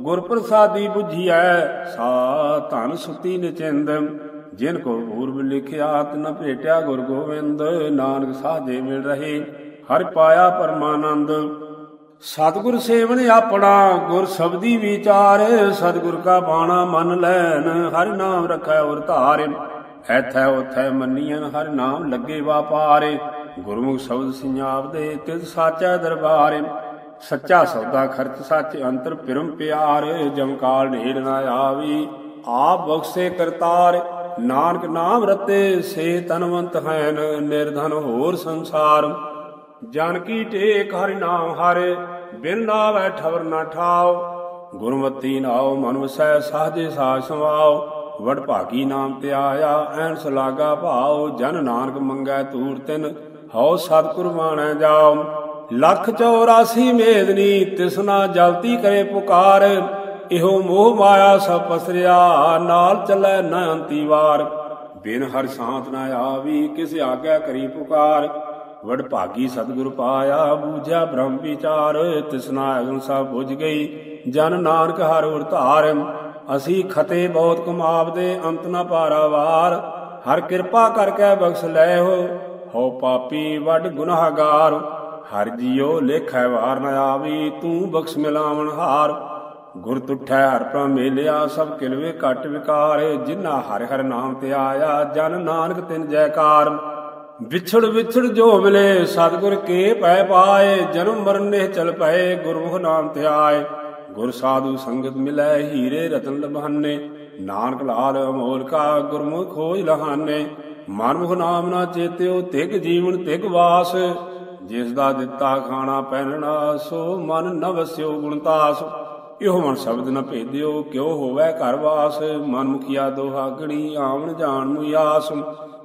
ਗੁਰ ਪ੍ਰਸਾਦੀ 부ਝੀਐ ਸਾ ਧਨ ਸੁਤੀ ਨਿਚਿੰਦ। ਜਿਨ ਕੋ ਪੂਰਬ ਲਿਖਿਆ, ਤਨ ਭੇਟਿਆ ਗੁਰ ਗੋਬਿੰਦ ਨਾਨਕ ਸਾਜੇ ਮਿਲ ਰਹੇ, ਹਰਿ ਪਾਇਆ ਪਰਮਾਨੰਦ। ਸਤਿਗੁਰ ਸੇਵਨ ਆਪਣਾ, ਗੁਰ ਸਬਦੀ ਵਿਚਾਰ, ਸਤਿਗੁਰ ਕਾ ਬਾਣਾ ਮਨ ਲੈਨ ਹਰਿ ਨਾਮ ਰਖੈ ਔਰ ਧਾਰੇ। ਐਥੈ ਉਥੈ ਮੰਨੀਆਂ ਹਰਿ ਨਾਮ ਲੱਗੇ ਵਾਪਾਰੇ। ਗੁਰਮੁਖ ਸ਼ਬਦ ਸਿੰਜਾਪਦੇ ਤਿਸ ਸਾਚੈ ਦਰਬਾਰੇ। ਸੱਚਾ ਸੌਦਾ ਖਰਚ ਸੱਚ ਅੰਤਰ ਪਿਰਮ ਪਿਆਰ ਜਮਕਾਲ ਢੇਰ ਨਾ ਆਵੀ, ਆਪ ਬਖਸ਼ੇ ਕਰਤਾਰ। ਨਾਨਕ ਨਾਮ ਰਤੇ ਸੇ ਤਨਵੰਤ ਹੈਨ ਨਿਰਧਨ ਹੋਰ ਸੰਸਾਰ। ਜਨ ਕੀ ਟੇਕ ਹਰਿ ਨਾਮ ਹਰੇ, ਬਿਨ ਨਾਵੈ ਠਵਰ ਨਾ ਠਾਓ ਗੁਰਮਤੀ ਨਾਉ ਮਨ ਵਸੈ ਸਾਜੇ ਸਾਜ ਸਮਾਓ ਵਡ ਭਾਗੀ ਨਾਮ ਤੇ ਆਇਆ ਐਨ ਸਲਾਗਾ ਭਾਉ। ਜਨ ਨਾਨਕ ਮੰਗੈ ਤੂਰ ਤਿਨ, ਹਉ ਸਤਿਗੁਰ ਬਾਣੈ ਜਾਓ ਲੱਖ 84 ਮੇਦਨੀ ਤਿਸਨਾ ਜਲਤੀ ਕਰੇ ਪੁਕਾਰ। ਇਹੋ ਮੋਹ ਮਾਇਆ ਸਭ ਪਸਰਿਆ, ਨਾਲ ਚੱਲੈ ਨ ਅੰਤੀ ਵਾਰ। ਬਿਨ ਹਰ ਸਾਥ ਨਾ ਆਵੀ, ਕਿਸ ਆਗਿਆ ਕਰੀ ਪੁਕਾਰ। ਵਡ ਭਾਗੀ ਸਤਿਗੁਰ ਪਾਇਆ, ਬੂਝਿਆ ਬ੍ਰਹਮ ਵਿਚਾਰ। ਤਿਸਨਾ ਅਗਨ ਸਭ 부ਝ ਗਈ, ਜਨ ਨਾਨਕ ਹਰ ਉਰ ਧਾਰ। ਅਸੀਂ ਖਤੇ ਬਹੁਤ ਕਮਾਵਦੇ, ਅੰਤ ਨਾ ਪਾਰਾਵਾਰ ਹਰ ਕਿਰਪਾ ਕਰਕੇ ਬਖਸ਼ ਲੈ ਹੋ ਹੋ ਪਾਪੀ ਵੱਡ ਗੁਨਾਹਗਾਰ। ਹਰ ਜੀਓ ਲੇਖੈ ਵਾਰ ਨ ਆਵੀ, ਤੂੰ ਬਖਸ਼ ਮਿਲਾਵਣ ਹਾਰ। ਗੁਰ ਤੁਠੈ ਹਰ ਪ੍ਰਮ ਮੇਲਿਆ, ਸਭ ਕਿਲਵੇ ਘਟ ਵਿਕਾਰ, ਜਿਨ੍ਹਾਂ ਹਰਿ ਹਰਿ ਨਾਮ ਤੇ ਆਇਆ, ਜਨ ਨਾਨਕ ਤਿਨ ਜੈਕਾਰ। ਵਿਛੜ ਵਿਛੜ ਜੋ ਮਿਲੇ, ਸਤਿਗੁਰ ਕੇ ਪੈ ਪਾਏ, ਜਨਮ ਮਰਨ ਨੇ ਚਲ ਪਏ, ਗੁਰਮੁਖ ਨਾਮ ਤੇ ਆਏ। ਗੁਰ ਸਾਧੂ ਸੰਗਤ ਮਿਲੈ, ਹੀਰੇ ਰਤਨ ਲਭਾਨੇ ਨਾਨਕ ਲਾਲ ਅਮੋਲ ਕਾ ਗੁਰਮੁਖ ਖੋਜ ਲਹਾਨੇ। ਮਨਮੁਖ ਨਾਮ ਨਾ ਚੇਤਿਓ, ਤਿਗ ਜੀਵਨ ਤਿਗ ਵਾਸ। ਜਿਸ ਦਾ ਦਿੱਤਾ ਖਾਣਾ ਪਹਿਨਣਾ, ਸੋ ਮਨ ਨ ਗੁਣਤਾਸ ਇਹੋ ਮਨ ਸ਼ਬਦ ਨਾ ਭੇਦਿਓ, ਕਿਉ ਹੋਵੇ ਘਰ ਵਾਸ? ਮਨ ਮੁਖੀਆ ਦੋਹਾਗਣੀ ਆਵਣ ਜਾਣ ਮੁਆਸ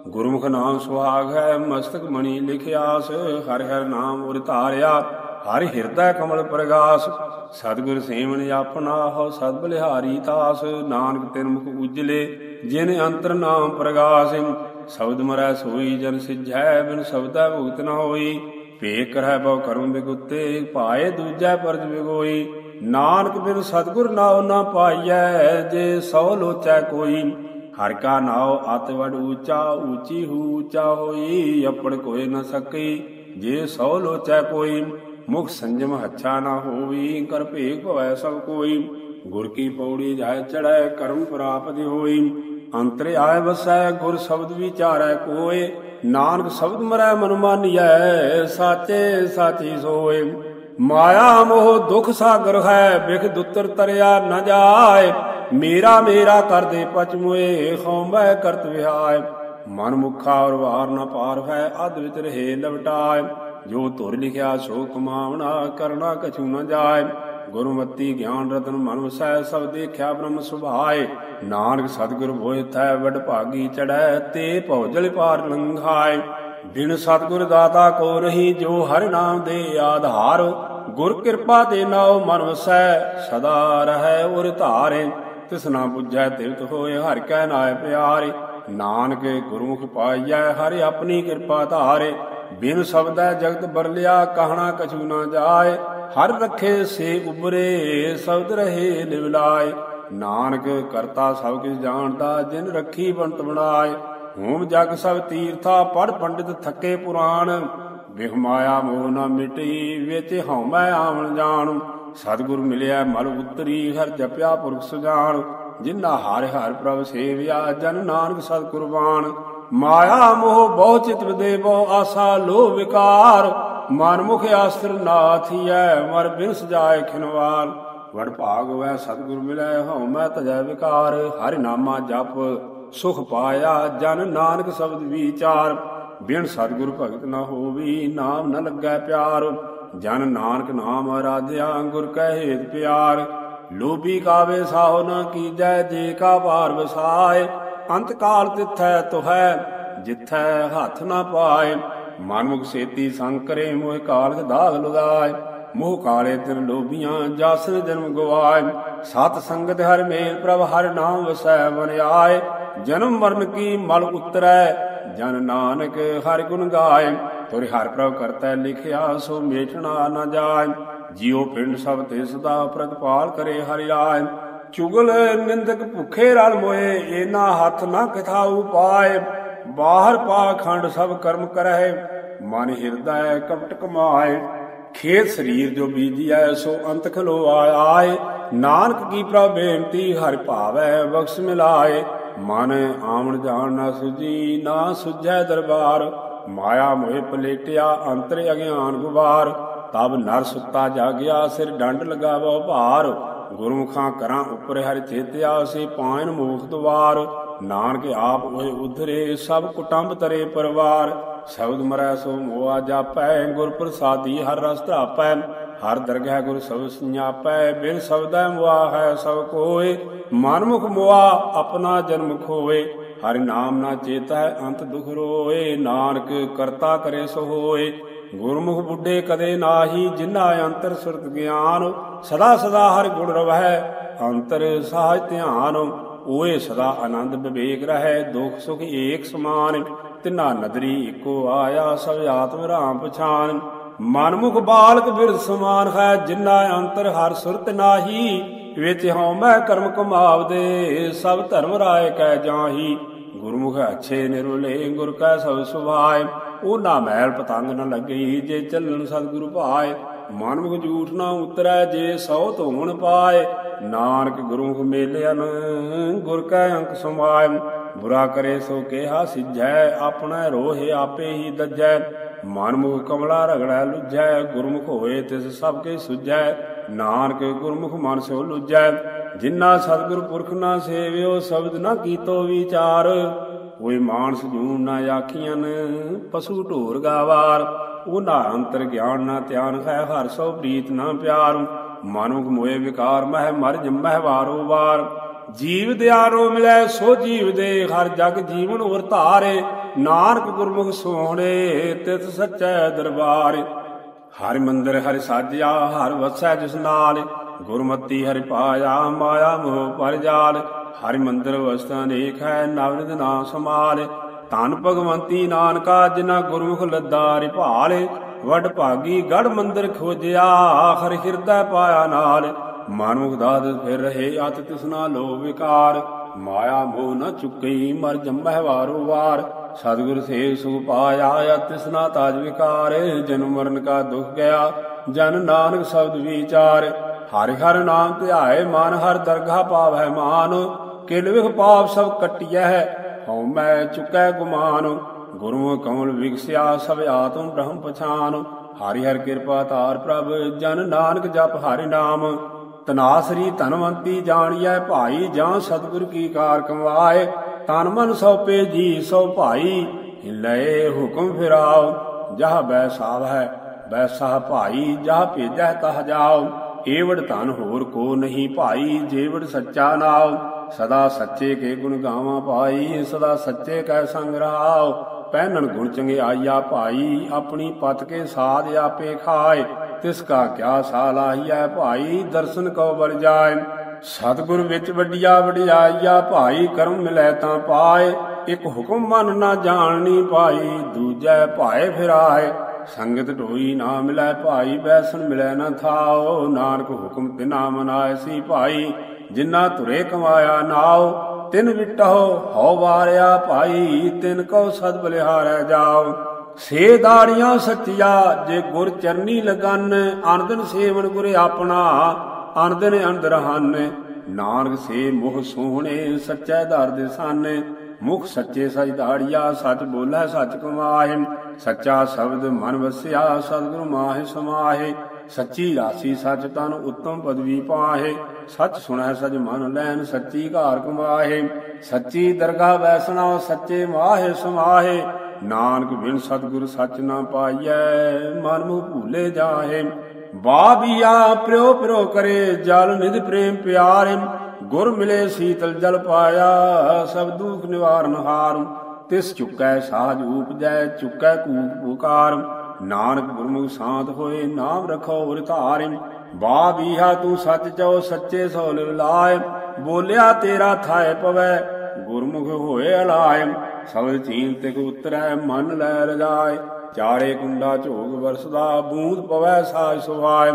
ਗੁਰਮੁਖ ਨਾਮ ਸੁਹਾਗ ਹੈ, ਮਸਤਕ ਮਣੀ ਲਿਖਿਆਸ। ਹਰ ਹਰ ਨਾਮ ਉਰ ਧਾਰਿਆ, ਹਰਿ ਹਿਰਦੈ ਕਮਲ ਪ੍ਰਗਾਸ। ਸਤਿਗੁਰ ਸੇਵਨ ਆਪਣਾ ਹੋ ਸਦ ਬਲਿਹਾਰੀ ਤਾਸ। ਨਾਨਕ ਤਿਨ ਮੁਖ ਉਜਲੇ, ਜਿਨ ਅੰਤਰ ਨਾਮ ਪ੍ਰਗਾਸ। ਸ਼ਬਦ ਮਰੈ ਸੋਈ, ਜਨ ਸਿਝੈ, ਬਿਨ ਸਬਦਾ ਭੁਗਤ ਨ ਹੋਈ। ਭੇਖ ਕਰੈ ਬਹੁ ਕਰਮ ਬਿਗੁੱਤੇ ਪਾਏ ਦੂਜੈ ਪਰਜ ਬਿਗੋਈ। ਨਾਨਕ ਬਿਨ ਸਤਿਗੁਰ ਨਾਉ ਨਾ ਪਾਈਐ, ਜੇ ਸੋ ਲੋਚੈ ਕੋਈ। ਹਰ ਕਾ ਨਾਉ ਅਤ ਵਡ ਊਚਾ, ਊਚੀ ਹੂ ਹੋਈ ਅਪੜ ਕੋਈ ਨ ਸਕਈ ਜੇ ਸੋ ਲੋਚੈ ਕੋਈ, ਮੁਖ ਸੰਜਮ ਹੱਛਾ ਨਾ ਹੋਵੀ, ਕਰ ਭੇਖ ਭਵੈ ਸਭ ਕੋਈ। ਗੁਰ ਕੀ ਪੌੜੀ ਜਾਇ ਚੜੈ ਕਰਮ ਪ੍ਰਾਪਤ ਹੋਈ। ਅੰਤਰ ਆਇ ਵਸੈ, ਗੁਰ ਸ਼ਬਦ ਵਿਚਾਰੈ ਕੋਏ। ਨਾਨਕ ਸ਼ਬਦ ਮਰੈ ਮਨ ਮਾਨੀਐ, ਸਾਚੇ ਸਾਚੀ ਸੋਏ। ਮਾਇਆ ਮੋਹ ਦੁਖ ਸਾਗਰ ਹੈ ਬਿਖ ਦੁੱਤਰ ਤਰਿਆ ਨ ਜਾਏ। ਮੇਰਾ ਮੇਰਾ ਕਰਦੇ ਪਚਮੋਏ ਖੌਂਬੈ ਕਰਤ ਵਿਹਾਇ ਮਨ ਮੁਖਾ ਔਰ ਵਾਰ ਨ ਪਾਰ ਹੈ ਅਦ ਵਿਚ ਰਹੇ ਲਵਟਾਏ। ਜੋ ਧੁਰ ਲਿਖਿਆ ਸੋ ਕਮਾਵਣਾ, ਕਰਨਾ ਕਛੂ ਨ ਜਾਏ। ਗੁਰਮਤੀ ਗਿਆਨ ਰਤਨ ਮਨ ਵਸੈ, ਸਭ ਦੇਖਿਆ ਬ੍ਰਹਮ ਸੁਭਾਏ। ਨਾਨਕ ਸਤਿਗੁਰ ਹੋਇ ਥੈ, ਵਡ ਭਾਗੀ ਚੜੈ ਤੇ ਭਉਜਲ ਪਾਰ ਲੰਘਾਏ। ਬਿਨ ਸਤਿਗੁਰ ਦਾਤਾ ਕੋ ਰਹੀ ਜੋ ਹਰਿ ਨਾਮ ਦੇ ਆਧਾਰ, ਗੁਰ ਕਿਰਪਾ ਦੇ ਨਾਉ ਮਨ ਵਸੈ, ਸਦਾ ਰਹੈ ਉਰ ਧਾਰੇ। ਤਿਸ ਨਾ 부ਝੈ ਤਿਵਤ ਹੋਏ ਹਰਿ ਕੈ ਨਾਇ ਪਿਆਰੇ। ਨਾਨਕ ਗੁਰਮੁਖ ਪਾਈਐ ਹਰਿ ਆਪਣੀ ਕਿਰਪਾ ਧਾਰੇ। ਬਿਨ ਸ਼ਬਦੈ ਜਗਤ ਬਰਲਿਆ ਕਹਣਾ ਕਛੂ ਨਾ ਜਾਏ। ਹਰ ਰਖੇ ਸੇ ਉਬਰੇ ਸ਼ਬਦ ਰਹੇ ਲਿਵਲਾਏ। ਨਾਨਕ ਕਰਤਾ ਸਭ ਕਿਛ ਜਾਣਦਾ, ਜਿਨ ਰੱਖੀ ਬੰਤ ਬਣਾਏ। ਹੋਮ ਜਗ ਸਭ ਤੀਰਥਾ ਪੜ ਪੰਡਿਤ ਥੱਕੇ ਪੁਰਾਣ। ਵਿਹ ਮਾਇਆ ਮੋਹ ਨਾ ਮਿਟੀ, ਵਿੱਚ ਹਉਮੈ ਆਵਣ ਜਾਣ। ਸਤਿਗੁਰ ਮਿਲਿਆ ਮਲ ਉਤਰੀ, ਹਰ ਜਪਿਆ ਪੁਰਖ ਸੁਜਾਨ ਜਿਨ੍ਹਾਂ ਹਰਿ ਹਰਿ ਪ੍ਰਭ ਸੇਵਿਆ, ਜਨ ਨਾਨਕ ਸਤ ਕੁਰਬਾਨ। ਮਾਇਆ ਮੋਹ ਬਹੁ ਚਿਤ ਵਿਦੇ ਬਹੁ ਆਸਾ ਲੋਭ ਵਿਕਾਰ। ਮਨ ਮੁਖ ਆਸਰ ਨਾਥੀਐ ਮਰ ਬਿਨ ਸਜਾਏ ਖਿਨਵਾਲ। ਵਡ ਭਾਗ ਵੈ ਸਤਿਗੁਰ ਮਿਲੈ, ਹਉ ਮੈਂ ਤਜੈ ਵਿਕਾਰ। ਹਰਿ ਨਾਮਾ ਜਪ ਸੁਖ ਪਾਇਆ ਜਨ ਨਾਨਕ ਸ਼ਬਦ ਵਿਚਾਰ। ਬਿਨ ਸਤਿਗੁਰ ਭਗਤ ਨ ਹੋਵੀ ਨਾਮ ਨ ਲੱਗੈ ਪਿਆਰ। ਜਨ ਨਾਨਕ ਨਾਮ ਆਰਾਧਿਆ ਗੁਰ ਕੈ ਪਿਆਰ। ਲੋਭੀ ਕਾਵੇ ਸਾਹੁ ਨ ਕੀਜੈ, ਜੇ ਕਾ ਭਾਰ ਵਸਾਏ। ਅੰਤ ਕਾਲ ਤਿਥੈ ਤੁਹੈ, ਜਿਥੈ ਹੱਥ ਨ ਪਾਏ। ਮਨਮੁਖ ਸੇਤੀ ਸੰਕਰੇ ਮੋਹ ਕਾਲਕ ਦਾਗ ਲੁਦਾਏ ਮੋਹ ਕਾਲੇ ਤਿਨ ਲੋਭੀਆਂ ਜਾਸਨ ਜਨਮ ਗਵਾਏ। ਸਤ ਸੰਗਤ ਹਰ ਮੇਲ ਪ੍ਰਭ ਹਰ ਨਾਮ ਵਸੈ ਮਨ ਆਏ। ਜਨਮ ਮਰਨ ਕੀ ਮਲ ਉਤਰੈ, ਜਨ ਨਾਨਕ ਹਰਿ ਗੁਣ ਗਾਏ ਤੁਰ ਹਰ ਪ੍ਰਭ ਕਰਤਾ ਲਿਖਿਆ, ਸੋ ਮੇਟਣਾ ਨਾ ਜਾਏ ਜਿਉ ਪਿੰਡ ਸਭ ਤੇ ਸਦਾ ਪ੍ਰਤਪਾਲ ਕਰੇ ਹਰਿ ਰਾਏ ਚੁਗਲ ਨਿੰਦਕ ਭੁਖੇ ਰਲ ਮੋਏ, ਏਨਾ ਹੱਥ ਨਾ ਕਥਾਉ ਪਾਏ ਬਾਹਰ ਪਾਖੰਡ ਸਭ ਕਰਮ ਕਰਹਿ, ਮਨ ਹਿਰਦੈ ਕਪਟ ਕਮਾਏ ਖੇਤ ਸਰੀਰ ਜੋ ਬੀਜੀਐ, ਸੋ ਅੰਤ ਖਲੋ ਆਏ। ਨਾਨਕ ਕੀ ਪ੍ਰਭ ਬੇਨਤੀ, ਹਰਿ ਭਾਵੈ ਬਖਸ਼ ਮਿਲਾਏ। ਮਨ ਆਵਣ ਜਾਣ ਨਾ ਸੁਜੀ ਨਾ ਸੁਝੈ ਦਰਬਾਰ। ਮਾਇਆ ਮੋਹਿ ਪਲੇਟਿਆ, ਅੰਤਰ ਅਗਿਆਨ ਗੁਬਾਰ। ਤਬ ਨਰ ਸੁੱਤਾ ਜਾਗਿਆ, ਸਿਰ ਡੰਡ ਲਗਾਵੋ ਭਾਰ। ਗੁਰਮੁਖਾਂ ਕਰਾਂ ਉੱਪਰ ਹਰਿ ਚੇਤਿਆ ਸੇ ਪਾਇਨ ਮੋਖ ਦਵਾਰ। ਨਾਨਕ ਆਪ ਹੋਏ ਉਧਰੇ, ਸਭ ਕੁਟੰਬ ਤਰੇ ਪਰਵਾਰ। ਸ਼ਬਦ ਮਰੈ ਸੋ ਮੋਆ ਜਾਪੈ ਗੁਰ ਪ੍ਰਸਾਦੀ ਹਰ ਰਸ ਧਾਪੈ। ਹਰ ਦਰਗਹਿ ਗੁਰ ਸਭ ਸੰਜਾਪੈ ਬਿਨ ਸ਼ਬਦੈ ਮੁਆ ਹੈ ਸਭ ਕੋਏ, ਮਨਮੁਖ ਮੁਆ ਆਪਣਾ ਜਨਮ ਖੋਏ। ਹਰਿ ਨਾਮ ਨਾ ਚੇਤੈ, ਅੰਤ ਦੁਖ ਰੋਏ, ਨਾਨਕ ਕਰਤਾ ਕਰੇ ਸੋ ਹੋਏ। ਗੁਰਮੁਖ ਬੁੱਢੇ ਕਦੇ ਨਾਹੀ, ਜਿਨ੍ਹਾਂ ਅੰਤਰ ਸੁਰਤ ਗਿਆਨ, ਸਦਾ ਸਦਾ ਹਰਿ ਗੁਣ ਰਵਹਿ, ਅੰਤਰ ਸਾਜ ਧਿਆਨ, ਓਏ ਸਦਾ ਆਨੰਦ ਵਿਵੇਕ ਰਹੈ, ਦੁਖ ਸੁਖ ਏਕ ਸਮਾਨ। ਤਿਨਾ ਨਦਰੀ ਇੱਕੋ ਆਇਆ, ਸਭ ਆਤਮ ਰਾਮ ਪਛਾਨ। ਮਨਮੁਖ ਬਾਲਕ ਬਿਰਧ ਸਮਾਨ ਹੈ ਜਿਨ੍ਹਾਂ ਅੰਤਰ ਹਰ ਸੁਰਤ ਨਾਹੀ, ਵਿੱਚ ਹਉਮੈ ਕਰਮ ਕਮਾਵਦੇ ਸਭ ਧਰਮ ਰਾਏ ਕਹਿ ਜਾਹੀ। ਗੁਰਮੁਖ ਅੱਛੇ ਨਿਰਵਲੇ ਗੁਰ ਕੈ ਸਭ ਸੁਭਾਏ, ਉਹਨਾਂ ਮੈਲ ਪਤੰਗ ਨ ਲੱਗੀ ਜੇ ਚੱਲਣ ਸਤਿਗੁਰੂ ਭਾਏ। ਮਨਮੁਖ ਝੂਠ ਨਾ ਉਤਰੈ, ਜੇ ਸੌ ਧੋਣ ਪਾਏ। ਨਾਨਕ ਗੁਰਮੁਖ ਮੇਲਿਆਨ ਗੁਰ ਕੈ ਅੰਕ ਸਮਾਏ। ਬੁਰਾ ਕਰੇ ਸੋ ਕਿਹਾ ਸਿਝੈ, ਆਪਣਾ ਰੋਹਿ ਆਪੇ ਹੀ ਦੱਜੈ। ਮਨਮੁਖ ਕਮਲਾ ਰਗੜਾ ਲੁਝੈ ਗੁਰਮੁਖ ਹੋਏ ਤਿਸ ਸਭ ਕੇ ਸੁਝੈ ਨਾਨਕ ਗੁਰਮੁਖ ਮਨ ਸੋ ਲੁਝੈ ਜਿਨ੍ਹਾਂ ਸਤਿਗੁਰ ਪੁਰਖ ਨਾ ਸੇਵਿਓ, ਸ਼ਬਦ ਨਾ ਕੀਤੋ ਵਿਚਾਰ। ਕੋਈ ਮਾਨਸ ਜੂਨ ਨਾ ਆਖੀਆਂ ਪਸ਼ੂ ਢੋਰ ਗਾਵਾਰ। ਉਹ ਨਾ ਅੰਤਰ ਗਿਆਨ ਨਾ ਧਿਆਨ ਹੈ, ਹਰ ਸੋ ਪ੍ਰੀਤ ਨਾ ਪਿਆਰ। ਮਨੁਖ ਮੋਏ ਵਿਕਾਰ, ਮਹਿ ਮਰ ਜੰਮਹਿ ਵਾਰੋ ਵਾਰ। ਜੀਵ ਦਿਆਰੋ ਮਿਲੈ, ਸੋ ਜੀਵ ਦੇ ਹਰ ਜਗ ਜੀਵਨ ਉਰ ਧਾਰੇ। ਨਾਨਕ ਗੁਰਮੁਖ ਸੋਹਣੇ ਤਿਤ ਸੱਚੈ ਦਰਬਾਰ। ਹਰਿ ਮੰਦਰ ਹਰਿ ਸਾਜਿਆ, ਹਰ ਵਸੈ ਜਿਸ ਨਾਲ। ਗੁਰਮਤੀ ਹਰਿ ਪਾਇਆ, ਮਾਇਆ ਮੋਹ ਪਰ ਜਾਲ। ਹਰਿ ਮੰਦਰ ਵਸਤਾ ਅਨੇਕ ਹੈ ਨਵਨਿਤ ਨਾਮ ਸਮਾਲ। ਧੰਨ ਭਗਵੰਤੀ ਨਾਨਕਾ ਜਿਨਾ ਗੁਰਮੁਖ ਲੱਦਾ ਰਿਭਾਲੇ। ਵਡ ਭਾਗੀ ਗੜ ਮੰਦਰ ਖੋਜਿਆ ਹਰਿ ਹਿਰਦੈ ਪਾਇਆ ਨਾਲ। ਮਨ ਦਾਦ ਫਿਰ ਰਹੇ ਅਤ ਤਿਸਨਾ ਲੋ ਵਿਕਾਰ। ਮਾਇਆ ਮੋਹ ਨ ਚੁੱਕਈ ਮਰ ਜੰਮਹਿ ਵਾਰੋ ਵਾਰ। ਸਤਿਗੁਰ ਸੇ ਸੁਖ ਪਾਇਆ ਤਿਸਨਾ ਤਾਜ ਵਿਕਾਰ। ਜਨਮ ਮਰਨ ਕਾ ਦੁਖ ਗਿਆ, ਜਨ ਨਾਨਕ ਸ਼ਬਦ ਵਿਚਾਰ। ਹਰਿ ਹਰਿ ਨਾਮ ਧਿਆਏ, ਮਨ ਹਰ ਦਰਗਾਹ ਪਾਵੈ ਮਾਨ। ਕਿਲ ਵਿਖ ਪਾਪ ਸਭ ਕਟਿਐ, ਹਉ ਮੈਂ ਚੁਕੈ ਗੁਮਾਨ। ਗੁਰੂ ਕਮਲ ਵਿਗਸਿਆ ਸਭ ਆਤਮ ਬ੍ਰਹਮ ਪਛਾਨ। ਹਰਿ ਹਰਿ ਕਿਰਪਾ ਤਾਰ ਪ੍ਰਭ, ਜਨ ਨਾਨਕ ਜਪ ਹਰਿ ਨਾਮ। ਤਨਾਸਰੀ ਧਨਵੰਤੀ ਜਾਣੀਐ, ਭਾਈ ਜਾਂ ਸਤਿਗੁਰ ਕੀ ਕਾਰ ਕਮਾਏ। ਤਨ ਮਨ ਸੋਪੇ ਜੀ ਸੋ ਭਾਈ ਲਏ ਹੁਕਮ ਫਿਰਾਓ। ਜਹ ਬੈ ਸਾਵ ਹੈ ਬੈ ਸਾਹ ਭਾਈ, ਜਹ ਭੇਜੈ ਤਹ ਜਾਓ। ਏਵੜ ਧਨ ਹੋਰ ਕੋ ਨਹੀਂ ਭਾਈ, ਜੇਵੜ ਸੱਚਾ ਨਾਉ। ਸਦਾ ਸੱਚੇ ਕੇ ਗੁਣ ਗਾਵਾਂ ਪਾਈ ਸਦਾ ਸੱਚੇ ਕੈ ਸੰਗ ਰਹਾਉ ਪਹਿਨਣ ਗੁਣ ਚੰਗਿਆਈਆ ਭਾਈ, ਆਪਣੀ ਪਤ ਕੇ ਸਾਧ ਆਪੇ ਖਾਏ। ਤਿਸ ਕਾ ਕਿਆ ਸਾਲਾਹੀਐ ਭਾਈ, ਦਰਸ਼ਨ ਕਉ ਬਲ ਜਾਏ। ਸਤਿਗੁਰ ਵਿੱਚ ਵੱਡਿਆ ਵਡਿਆਈਆ, ਭਾਈ ਕਰਮ ਮਿਲੈ ਤਾਂ ਪਾਏ। ਇੱਕ ਹੁਕਮ ਮਨ ਨਾ ਜਾਣਨੀ ਭਾਈ, ਦੂਜੈ ਭਾਏ ਫਿਰਾਏ ਸੰਗਤ ਢੋਈ ਨਾ ਮਿਲੈ ਭਾਈ, ਬੈਸਣ ਮਿਲੈ ਨਾ ਥਾਓ। ਨਾਨਕ ਹੁਕਮ ਤਿਨਾ ਮਨਾਇ ਸੀ ਭਾਈ, ਜਿਨ੍ਹਾਂ ਧੁਰੇ ਕਮਾਇਆ ਨਾਉ ਤਿਨ ਵਿਟਹੁ, ਹਉ ਵਾਰਿਆ ਭਾਈ, ਤਿਨ ਕਉ ਸਦ ਬਲਿਹਾਰੈ ਜਾਓ। ਸੇ ਦਾੜੀਆਂ ਸੱਚਿਆ, ਜੇ ਗੁਰ ਚਰਨੀ ਲਗਨ ਅਨੰਦਨ ਸੇਵਨ ਗੁਰ ਆਪਣਾ ਅਨੰਦਨ ਅੰਦਰ ਹਨ ਨਾਨਕ ਸੇ ਮੁਖ ਸੋਹਣੇ, ਸੱਚੈ ਦਰ ਦੇ ਸਾਨੇ। ਮੁਖ ਸੱਚੇ ਸਜ ਦਾੜੀਆ, ਸੱਚ ਬੋਲੇ, ਸੱਚ ਕਮਾਏ ਸੱਚਾ ਸ਼ਬਦ ਮਨ ਵਸਿਆ, ਸਤਿਗੁਰੂ ਮਾਹਿ ਸਮਾਹੇ। ਸੱਚੀ ਰਾਸੀ ਸੱਚ ਤਨ ਉਤਮ ਪਦਵੀ ਪਾਹੇ। ਸੱਚ ਸੁਣੈ ਸਜ ਮਨ ਲੈਨ, ਸੱਚੀ ਘਾਰ ਕਮਾਹੇ। ਸੱਚੀ ਦਰਗਾਹ ਵੈਸਣਾ ਸੱਚੇ ਮਾਹੇ ਸਮਾਹੇ। ਨਾਨਕ ਬਿਨ ਸਤਿਗੁਰ ਸੱਚ ਨਾ ਪਾਈਐ, ਮਨ ਮੁ ਭੂਲੇ ਜਾਹੇ। ਬਾਬੀਆ ਪ੍ਰਿਓ ਪ੍ਰਿਓ ਕਰੇ, ਜਲ ਨਿਧ ਪ੍ਰੇਮ ਪਿਆਰੇ। ਗੁਰ ਮਿਲੇ ਸੀਤਲ ਜਲ ਪਾਇਆ, ਸਭ ਦੁਖ ਨਿਵਾਰਨ ਹਾਰ। ਤਿਸ ਚੁਕੈ ਸਾਜ ਉਪਜੈ, ਚੁਕੈ ਕੂਪ ਪੁਕਾਰ। ਨਾਨਕ ਗੁਰਮੁਖ ਸਾਧ ਹੋਏ, ਨਾਮ ਰਖੋ ਉਰ ਧਾਰਿ। ਬਾਬੀਹਾ ਤੂੰ ਸੱਚ ਚੋ, ਸੱਚੇ ਸੋ ਲਿਵ ਲਾਏ। ਬੋਲਿਆ ਤੇਰਾ ਥਾਏ ਪਵੈ, ਗੁਰਮੁਖ ਹੋਏ ਅਲਾਇ ਸਬਦ ਚੀਨ ਤੇ ਉਤਰੈ, ਮਨ ਲੈ ਰਜਾਏ। ਚਾਰੇ ਕੁੰਡਾ ਝੋਗ ਵਰਸਦਾ, ਬੂੰਦ ਪਵੈ ਸਾਜ ਸੁਹਾਇ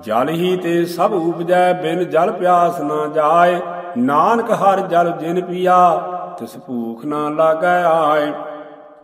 ਜਲ ਹੀ ਤੇ ਸਭ ਉਪਜੈ, ਬਿਨ ਜਲ ਪਿਆਸ ਨਾ ਜਾਏ। ਨਾਨਕ ਹਰ ਜਲ ਜਿਨ ਪੀਆ, ਤਿਸ ਭੂਖ ਨਾ ਲਾਗੈ ਆਏ।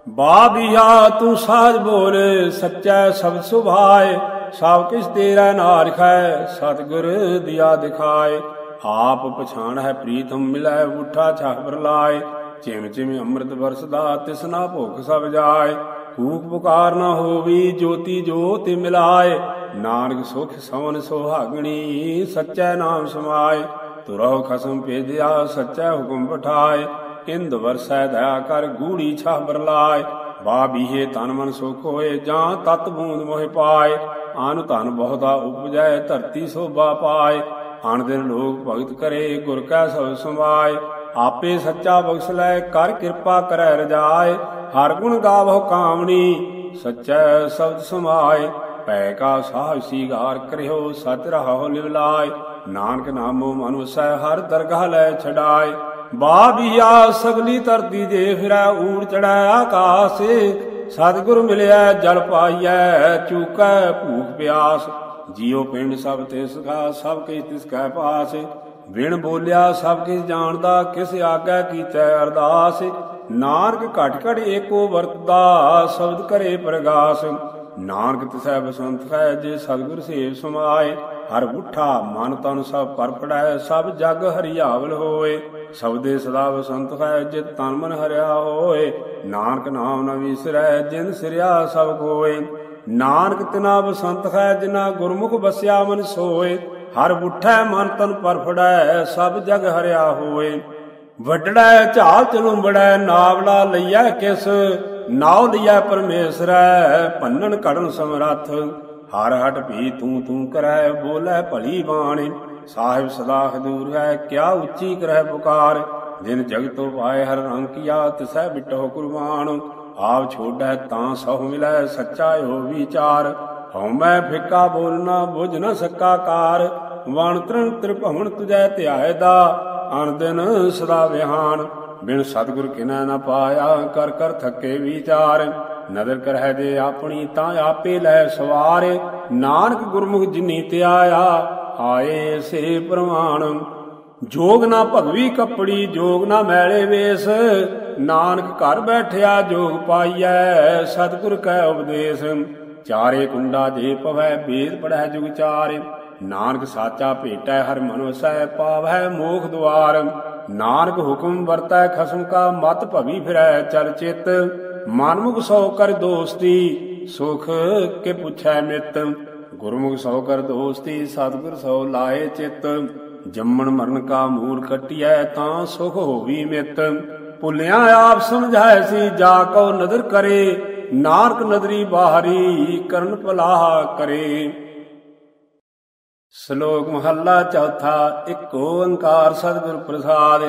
ਬਾਬੀਆ ਤੂੰ ਸਾਜ ਬੋਲ, ਸੱਚੈ ਸਬਦ ਸੁਭਾਏ। ਸਭ ਕਿਸ ਤੇਰਾ ਨਾਰਖੈ ਸਤਿਗੁਰ ਦਿਆ ਦਿਖਾਏ। ਆਪ ਪਛਾਣ ਹੈ ਪ੍ਰੀਤਮ ਮਿਲੈ ਉਠਾ ਛਾਬਰ ਲਾਏ। ਚਿਮ ਚਿਮ ਅੰਮ੍ਰਿਤ ਵਰਸਦਾ ਤਿਸਨਾ ਭੁਖ ਸਭ ਜਾਏ। ਕੂਕ ਪੁਕਾਰ ਨਾ ਹੋਵੀ, ਜੋਤੀ ਜੋਤਿ ਮਿਲਾਏ। ਨਾਨਕ ਸੁਖ ਸਵਨ ਸੁਹਾਗਣੀ, ਸੱਚੈ ਨਾਮ ਸਮਾਏ। ਤੁਰਹੁ ਖਸਮ ਭੇਜਿਆ ਸੱਚੈ ਹੁਕਮ ਪਠਾਏ। ਇੰਦ ਵਰਸੈ ਦਇਆ ਕਰ, ਗੂੜੀ ਛਾਹ ਬਰਲਾਏ ਬਾਬੀਹੇ ਤਨ ਮਨ ਸੁਖ ਹੋਏ, ਜਾਂ ਤਤ ਬੂੰਦ ਮੋਹਿ ਪਾਏ। ਆਨ ਧਨ ਬਹੁਤਾ ਉਪਜੈ, ਧਰਤੀ ਸੋਭਾ ਪਾਏ। ਆਣ ਦਿਨ ਲੋਕ ਭਗਤ ਕਰੇ, ਗੁਰ ਕੈ ਸਭ ਸਮਾਏ ਆਪੇ ਸੱਚਾ ਬਖਸ਼ ਲੈ, ਕਰ ਕਿਰਪਾ ਕਰੈ ਰਜਾਏ, ਹਰ ਗੁਣ ਗਾਵੋ ਕਾਮਣੀ, ਸੱਚੈ ਸ਼ਬਦ ਸਮਾਏ ਪੈ ਕਾ ਸਾਹ ਸੀਗਾਰ ਕਰਿਓ ਸਚ ਰਹਾਉ ਲਿਵਲਾਏ ਨਾਨਕ ਨਾਮੋ ਮਨ ਵਸੈ, ਹਰ ਦਰਗਾਹ ਲੈ ਛਡਾਏ। ਬਾਬੀਆ ਸਗਲੀ ਧਰਤੀ ਦੇ ਫਿਰੈ, ਊੜ ਚੜੈ ਆਕਾਸ, ਸਤਿਗੁਰ ਮਿਲਿਆ ਜਲ ਪਾਈਐ, ਚੂਕੈ ਭੂਖ ਪਿਆਸ। ਜੀਉ ਪਿੰਡ ਸਭ ਤਿਸ ਕਾ, ਸਭ ਕੇ ਤਿਸ ਕੈ ਪਾਸ। ਵਿਣ ਬੋਲਿਆ ਸਭ ਕਿਸ ਜਾਣਦਾ, ਕਿਸ ਆਗੈ ਕੀਤੈ ਅਰਦਾਸ। ਨਾਨਕ ਘਟ ਘਟ ਏਕੋ ਵਰਤਦਾ, ਸ਼ਬਦ ਕਰੇ ਪ੍ਰਗਾਸ। ਨਾਨਕ ਤਿਸੈ ਬਸੰਤ ਹੈ, ਜੇ ਸਤਿਗੁਰ ਸੇਵ ਸਮਾਏ। ਹਰ ਉਠਾ ਮਨ ਤਨ ਸਭ ਪਰ ਪੜੈ ਸਭ ਜਗ ਹਰਿਆਵਲ ਹੋਏ। ਸਬਦੇ ਸਦਾ ਬਸੰਤ ਹੈ ਜਿਤ ਤਨ ਮਨ ਹਰਿਆ ਹੋਏ। ਨਾਨਕ ਨਾਮ ਨ ਵਿਸਰੈ, ਜਿਨ ਸਿਰਿਆ ਸਭ ਕੋਏ ਨਾਨਕ ਤਿਨਾ ਬਸੰਤ ਹੈ, ਜਿਨਾ ਗੁਰਮੁਖ ਬਸਿਆ ਮਨ ਸੋਏ। ਹਰ ਉਠੈ ਮਨ ਤਨ ਪਰ ਫੜੈ ਸਭ ਜਗ ਹਰਿਆ ਹੋਏ ਵੱਡੜਾ ਝਾਲ ਚਲੁੰਬੜੈ ਨਾਵਲਾ ਲਈਐ ਕਿਸ, ਨਾਉ ਲਿਆ ਪਰਮੇਸ਼ਰੈ, ਭੰਨਣ ਕੜਨ ਸਮਰੱਥ। ਹਰ ਹਟ ਭੀ ਤੂੰ ਤੂੰ ਕਰੈ, ਬੋਲੇ ਭਲੀ ਬਾਣੀ। ਸਾਹਿਬ ਸਦਾ ਹਦੂਰ ਹੈ, ਕਿਆ ਉੱਚੀ ਕਰੈ ਪੁਕਾਰ। ਜਿਨ ਜਗਤੋ ਪਾਏ ਹਰ ਰੰਗ ਕੀਆ, ਤਿਸੈ ਬਿਟੋ ਕੁਰਬਾਨ। ਆਪ ਛੋੜੈ ਤਾਂ ਸਹੁ ਮਿਲੈ, ਸੱਚਾ ਹੋ ਵਿਚਾਰ। ਹਉ ਮੈਂ ਫਿੱਕਾ ਬੋਲਣਾ, ਬੁਝ ਨਾ ਸਕਾ ਕਾਰ। ਵਣ ਤ੍ਰਿਣ ਤ੍ਰਿਭਵਨ ਤੁਜੈ ਧਿਆਏ ਦਾ ਅਨ ਦਿਨ ਸਦਾ ਵਿਹਾਨ। ਬਿਨ ਸਤਿਗੁਰ ਕਿਨੈ ਨ ਪਾਇਆ, ਕਰ ਕਰ ਥੱਕੇ ਵਿਚਾਰ। ਨਦਰ ਕਰਹਿ ਦੇ ਆਪਣੀ, ਤਾਂ ਆਪੇ ਲੈ ਸਵਾਰ। ਨਾਨਕ ਗੁਰਮੁਖ ਜਿਨੀ ਧਿਆਇਆ, ਆਏ ਸੇ ਪ੍ਰਮਾਣ। ਜੋਗ ਨਾ ਭਗਵੀ ਕੱਪੜੀ, ਜੋਗ ਨਾ ਮੈਲੇ ਵੇਸ। ਨਾਨਕ ਘਰ ਬੈਠਿਆ, ਜੋਗ ਪਾਈਐ, ਸਤਿਗੁਰ ਕੈ ਉਪਦੇਸ਼। ਚਾਰੇ ਕੁੰਡਾ ਜੇ ਪਵੈ, ਬੇਦ ਪੜੈ ਜੁਗ ਚਾਰੇ। ਨਾਨਕ ਸਾਚਾ ਭੇਟੈ ਹਰ ਮਨ ਵਸੈ ਪਾਵੈ ਮੋਖ ਦੁਆਰ। ਨਾਨਕ ਹੁਕਮ ਵਰਤੈ, ਖਸਮ ਕਾ ਮਤ ਭਵੀ ਫਿਰੈ ਚਲ ਚਿਤ। ਮਨਮੁਖ ਸੋ ਕਰ ਦੋਸਤੀ, ਸੁਖ ਕੇ ਪੁੱਛੈ ਮਿਤ ਗੁਰਮੁਖ ਸੋ ਕਰ ਦੋਸਤੀ, ਸਤਿਗੁਰ ਸੋ ਲਾਏ ਚਿਤ। ਜੰਮਣ ਮਰਨ ਕਾ ਮੂਲ ਕਟਿਐ ਤਾਂ ਸੁਖ ਹੋਵੀ ਮਿਤ। ਭੁੱਲਿਆ ਆਪ ਸਮਝਾਇ ਸੀ, ਜਾ ਕੋ ਨਦਰ ਕਰੇ। ਨਾਰਕ ਨਦਰੀ ਬਾਹਰੀ ਕਰਨ ਭਲਾਹ ਕਰੇ। ਸ਼ਲੋਕ ਮਹੱਲਾ ਚੌਥਾ, ਇੱਕ ਓੰਕਾਰ ਸਤਿਗੁਰ ਪ੍ਰਸਾਦ।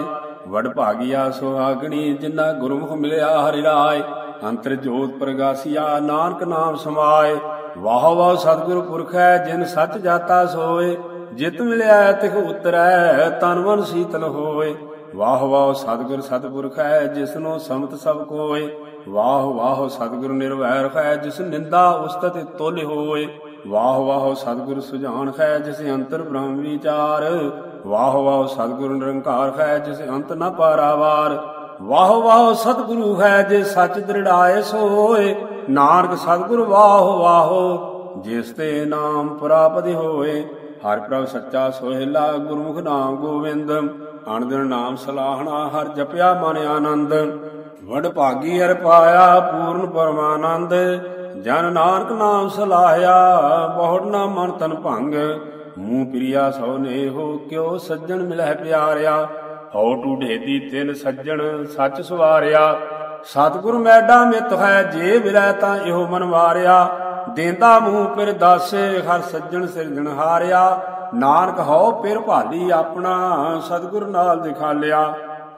ਵਡ ਭਾਗਿਆ ਸੁਹਾਗਣੀ ਜਿਨ੍ਹਾਂ ਗੁਰਮੁਖ ਮਿਲਿਆ ਹਰਿ ਰਾਏ। ਅੰਤਰ ਜੋਤ ਪ੍ਰਗਾਸੀਆ, ਨਾਨਕ ਨਾਮ ਸਮਾਏ। ਵਾਹ ਵਾਹ ਸਤਿਗੁਰ ਪੁਰਖ ਹੈ, ਜਿਨ ਸੱਚ ਜਾਤਾ ਸੋਏ। ਜਿਤ ਮਿਲਿਆ, ਤਿਖ ਉਤਰੈ, ਤਨ ਮਨ ਸੀਤਲ ਹੋਏ। ਵਾਹ ਵਾਹ ਸਤਿਗੁਰ ਸਤਿਪੁਰਖ ਹੈ, ਜਿਸਨੋ ਸਮਤ ਸਭ ਕੋਏ। ਵਾਹ ਵਾਹ ਸਤਿਗੁਰ ਨਿਰਵੈਰ ਹੈ ਜਿਸ ਨਿੰਦਾ ਉਸਤਤ ਤੋਲੇ ਹੋਏ। ਵਾਹ ਵਾਹ ਸਤਿਗੁਰ ਸੁਝਾਨ ਹੈ ਜਿਸ ਅੰਤਰ ਬ੍ਰਹਮ ਵਿਚਾਰ। ਵਾਹ ਵਾਹ ਸਤਿਗੁਰ ਨਿਰੰਕਾਰ ਹੈ ਜਿਸ ਅੰਤ ਨ ਪਾਰਾਵਾਰ। ਵਾਹ ਵਾਹ ਸਤਿਗੁਰੂ ਹੈ ਜੇ ਸੱਚ ਦ੍ਰਿੜਾਏ ਸੋਏ। ਨਾਨਕ ਸਤਿਗੁਰ ਵਾਹ ਵਾਹ, ਜਿਸ ਤੇ ਨਾਮ ਪ੍ਰਾਪਤ ਹੋਏ। ਹਰ ਪ੍ਰਭ ਸੱਚਾ ਸੋਹਿਲਾ ਗੁਰਮੁਖ ਨਾਮ ਗੋਵਿੰਦ। ਅਣਦਿਨ ਨਾਮ ਸਲਾਹਣਾ ਹਰ ਜਪਿਆ ਮਨ ਆਨੰਦ। ਵਡ ਭਾਗੀ ਹਰ ਪਾਇਆ, ਪੂਰਨ ਪਰਮਾਨੰਦ। ਜਨ ਨਾਨਕ ਨਾਮ ਸਲਾਹਿਆ, ਬਹੁੜ ਨਾ ਮਨ ਤਨ ਭੰਗ। ਮੂਹ ਪ੍ਰਿਆ ਸੋ ਨੇ ਕਿਉ ਸੱਜਣ ਮਿਲਹਿ ਪਿਆਰਿਆ। ਹਉ ਟੂਢੇ ਤਿਨ ਸੱਜਣ, ਸੱਚ ਸਵਾਰਿਆ। ਸਤਿਗੁਰ ਮੈਡਾ ਮਿਤ ਹੈ, ਜੇ ਵਿਰੈ ਤਾਂ ਇਹੋ ਮਨ ਵਾਰਿਆ ਦੇਂਦਾ ਮੂੰਹ ਪਿਰ ਦਾਸੇ, ਹਰ ਸੱਜਣ ਸਿਰਜਣ ਹਾਰਿਆ। ਨਾਨਕ ਹਉ ਪਿਰ ਭਾਲੀ ਆਪਣਾ, ਸਤਿਗੁਰ ਨਾਲ ਦਿਖਾਲਿਆ।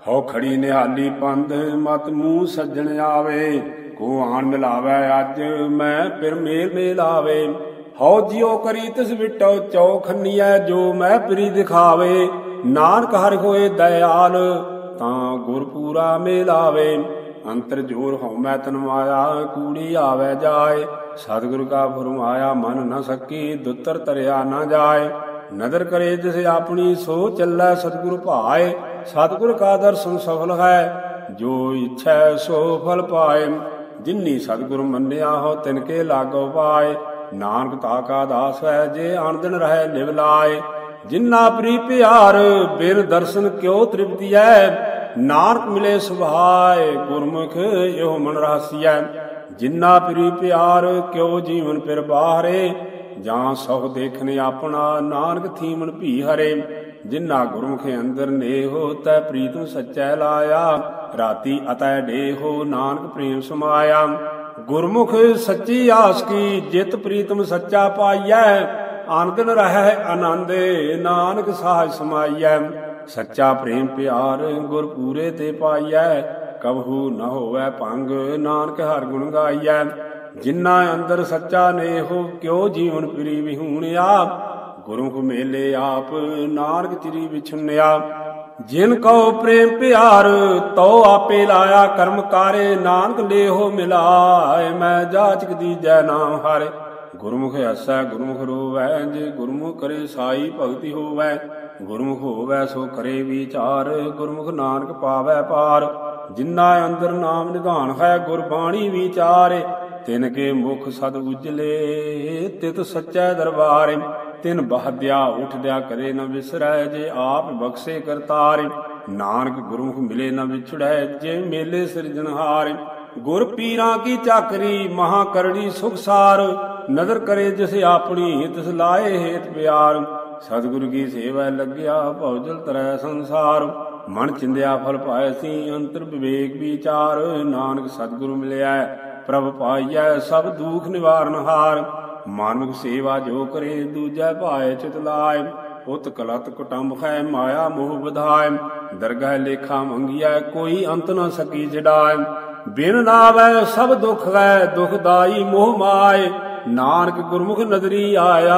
ਹਉ ਖੜੀ ਨਿਹਾਲੀ ਪੰਦ ਮਤ ਮੂੰਹ ਸੱਜਣ ਆਵੇ। ਕੋ ਆਣ ਮਿਲਾਵੇ ਅੱਜ, ਮੈਂ ਫਿਰ ਮੇਲ ਮੇਲ ਹਉ ਜਿਉ ਕਰੀ ਤਿਸ ਵਿਟੋ ਚੌਖਨੀਐ ਜੋ ਮੈਂ ਪ੍ਰੀ ਦਿਖਾਵੇ। ਨਾਨਕ ਹਰਿ ਹੋਏ ਦਇਆਲ, ਤਾਂ ਗੁਰ ਪੂਰਾ ਮੇਲਾਵੇ ਅੰਤਰ ਜੋਰ ਹਉ ਮੈਂ ਤਨ ਮਾਇਆ ਕੂੜੀ ਆਵੇ ਜਾਏ। ਸਤਿਗੁਰ ਕਾ ਫਰਮਾਇਆ, ਮਨ ਨ ਸਕੀ, ਦੁੱਤਰ ਤਰਿਆ ਨਾ ਜਾਏ। ਨਦਰ ਕਰੇ ਜਿਸ ਆਪਣੀ ਸੋ ਚੱਲੈ ਸਤਿਗੁਰ ਭਾਏ, ਸਤਿਗੁਰ ਕਾ ਦਰਸ਼ਨ ਸਫਲ ਹੈ। ਜੋ ਇੱਛੈ ਸੋ ਫਲ ਪਾਏ ਜਿਨਨੀ ਸਤਿਗੁਰ ਮੰਨਿਆ ਹੋ ਤਿਨ ਕੇ ਲਾਗੋ ਪਾਏ। ਨਾਨਕ ਤਾ ਕਾ ਦਾਸ ਹੈ ਜੇ ਆਨੰਦਨ ਰਹਿ ਲਿਵ ਲਾਏ। ਜਿਨ੍ਹਾਂ ਪ੍ਰੀ ਪਿਆਰ ਬਿਰ ਦਰਸ਼ਨ ਕਿਉ ਹੈ ਨਾਨਕ ਮਿਲੇ ਸੁਭਾਏ, ਗੁਰਮੁਖ ਇਹੋ ਮਨ ਰਾਸੀਐ ਜਿਨ੍ਹਾਂ ਪ੍ਰੀ ਪਿਆਰ ਕਿਉ ਜੀਵਨ ਫਿਰ ਬਾਹਰੇ। ਜਾਂ ਸਹੁ ਦੇਖਨੇ ਆਪਣਾ, ਨਾਨਕ ਥੀਮਨ ਭੀ ਹਰੇ। ਜਿਨ੍ਹਾਂ ਗੁਰਮੁਖੇ ਅੰਦਰ ਨੇਹੋ, ਤੈ ਪ੍ਰੀਤਮ ਸੱਚੈ ਲਾਇਆ। ਰਾਤੀ ਅਤੈ ਡੇਹੋ, ਨਾਨਕ ਪ੍ਰੇਮ ਸਮਾਇਆ। ਗੁਰਮੁਖ ਸੱਚੀ ਆਸ ਕੀ, ਜਿਤ ਪ੍ਰੀਤਮ ਸੱਚਾ ਪਾਈਐ। ਆਨੰਦਨ ਰਹਿ ਆਨੰਦੇ, ਨਾਨਕ ਸਾਜ ਸਮਾਈਐ। ਸੱਚਾ ਪ੍ਰੇਮ ਪਿਆਰ ਗੁਰ ਪੂਰੇ ਤੇ ਪਾਈਐ। ਕਬਹੂ ਨ ਹੋਵੈ ਭੰਗ, ਨਾਨਕ ਹਰ ਗੁਣ ਗਾਈਐ। ਜਿਨ੍ਹਾਂ ਅੰਦਰ ਸੱਚਾ ਨੇਹੋ ਕਿਉ ਜੀਵਨ ਪ੍ਰੀ ਵਿਹੂਣਿਆ ਗੁਰਮੁਖ ਮੇਲੇ ਆਪ, ਨਾਨਕ ਚਿਰੀ ਵਿਛੁੰਨਿਆ। ਜਿਨ ਕਉ ਪ੍ਰੇਮ ਪਿਆਰ, ਤਉ ਆਪੇ ਲਾਇਆ ਕਰਮ ਕਾਰੇ। ਨਾਨਕ ਲੇਹੋ ਮਿਲਾਏ, ਮੈਂ ਜਾਚਕ ਦੀਜੈ ਨਾਮ ਹਾਰੇ। ਗੁਰਮੁਖ ਐਸਾ ਗੁਰਮੁਖ ਰੋਵੈ, ਜੇ ਗੁਰਮੁਖ ਕਰੇ ਸਾਈ ਭਗਤੀ ਹੋਵੈ। ਗੁਰਮੁਖ ਹੋਵੈ, ਸੋ ਕਰੇ ਵਿਚਾਰ, ਗੁਰਮੁਖ ਨਾਨਕ ਪਾਵੈ ਪਾਰ। ਜਿਨ੍ਹਾਂ ਅੰਦਰ ਨਾਮ ਨਿਧਾਨ ਹੈ, ਗੁਰਬਾਣੀ ਵਿਚਾਰੇ। ਤਿਨ ਕੇ ਮੁਖ ਸਦ ਉਜਲੇ, ਤਿਤ ਸੱਚੈ ਦਰਬਾਰ। ਤਿਨ ਬਹਦਿਆ ਉਠਦਿਆ ਕਰੇ ਨ ਵਿਸਰੈ, ਜੇ ਆਪ ਬਖਸ਼ੇ ਕਰਤਾਰ। ਨਾਨਕ ਗੁਰੂ ਮਿਲੇ ਨ ਵਿਛੜੈ, ਜੇ ਮੇਲੇ ਸਿਰਜਣਹਾਰ ਗੁਰ ਪੀਰਾਂ ਕੀ ਚਾਕਰੀ ਮਹਾ ਕਰੜੀ ਸੁਖ ਸਾਰ। ਨਦਰ ਕਰੇ ਜਿਸ ਆਪਣੀ ਤਿਸ ਲਾਏ ਹੇਤ ਪਿਆਰ। ਸਤਿਗੁਰ ਕੀ ਸੇਵਾ ਲੱਗਿਆ ਭਉਜਲ ਤਰੈ ਸੰਸਾਰ। ਮਨ ਚਿੰਦਿਆ ਫਲ ਪਾਏ ਸੀ, ਅੰਤਰ ਵਿਵੇਕ ਵਿਚਾਰ। ਨਾਨਕ ਸਤਿਗੁਰੂ ਮਿਲਿਆ ਪ੍ਰਭ ਪਾਈਐ ਸਭ ਦੁਖ ਨਿਵਾਰਨ ਹਾਰ। ਮਾਨਵ ਸੇਵਾ ਜੋ ਕਰੇ ਦੂਜੈ ਭਾਏ ਚਿਤ ਲਾਇ ਉਤ ਕਲਤ ਕੁਟੰਬ ਹੈ ਮਾਇਆ ਮੋਹ ਵਧਾਇ ਦਰਗਹਿ ਲੇਖਾ ਮੰਗਿਆ ਕੋਈ ਅੰਤ ਨਾ ਸਕੀ ਜਡਾਇ ਬਿਨ ਨਾਵੈ ਸਭ ਦੁਖ ਹੈ ਦੁਖਦਾਈ ਮੋਹ ਮਾਏ। ਨਾਨਕ ਗੁਰਮੁਖ ਨਦਰੀ ਆਇਆ,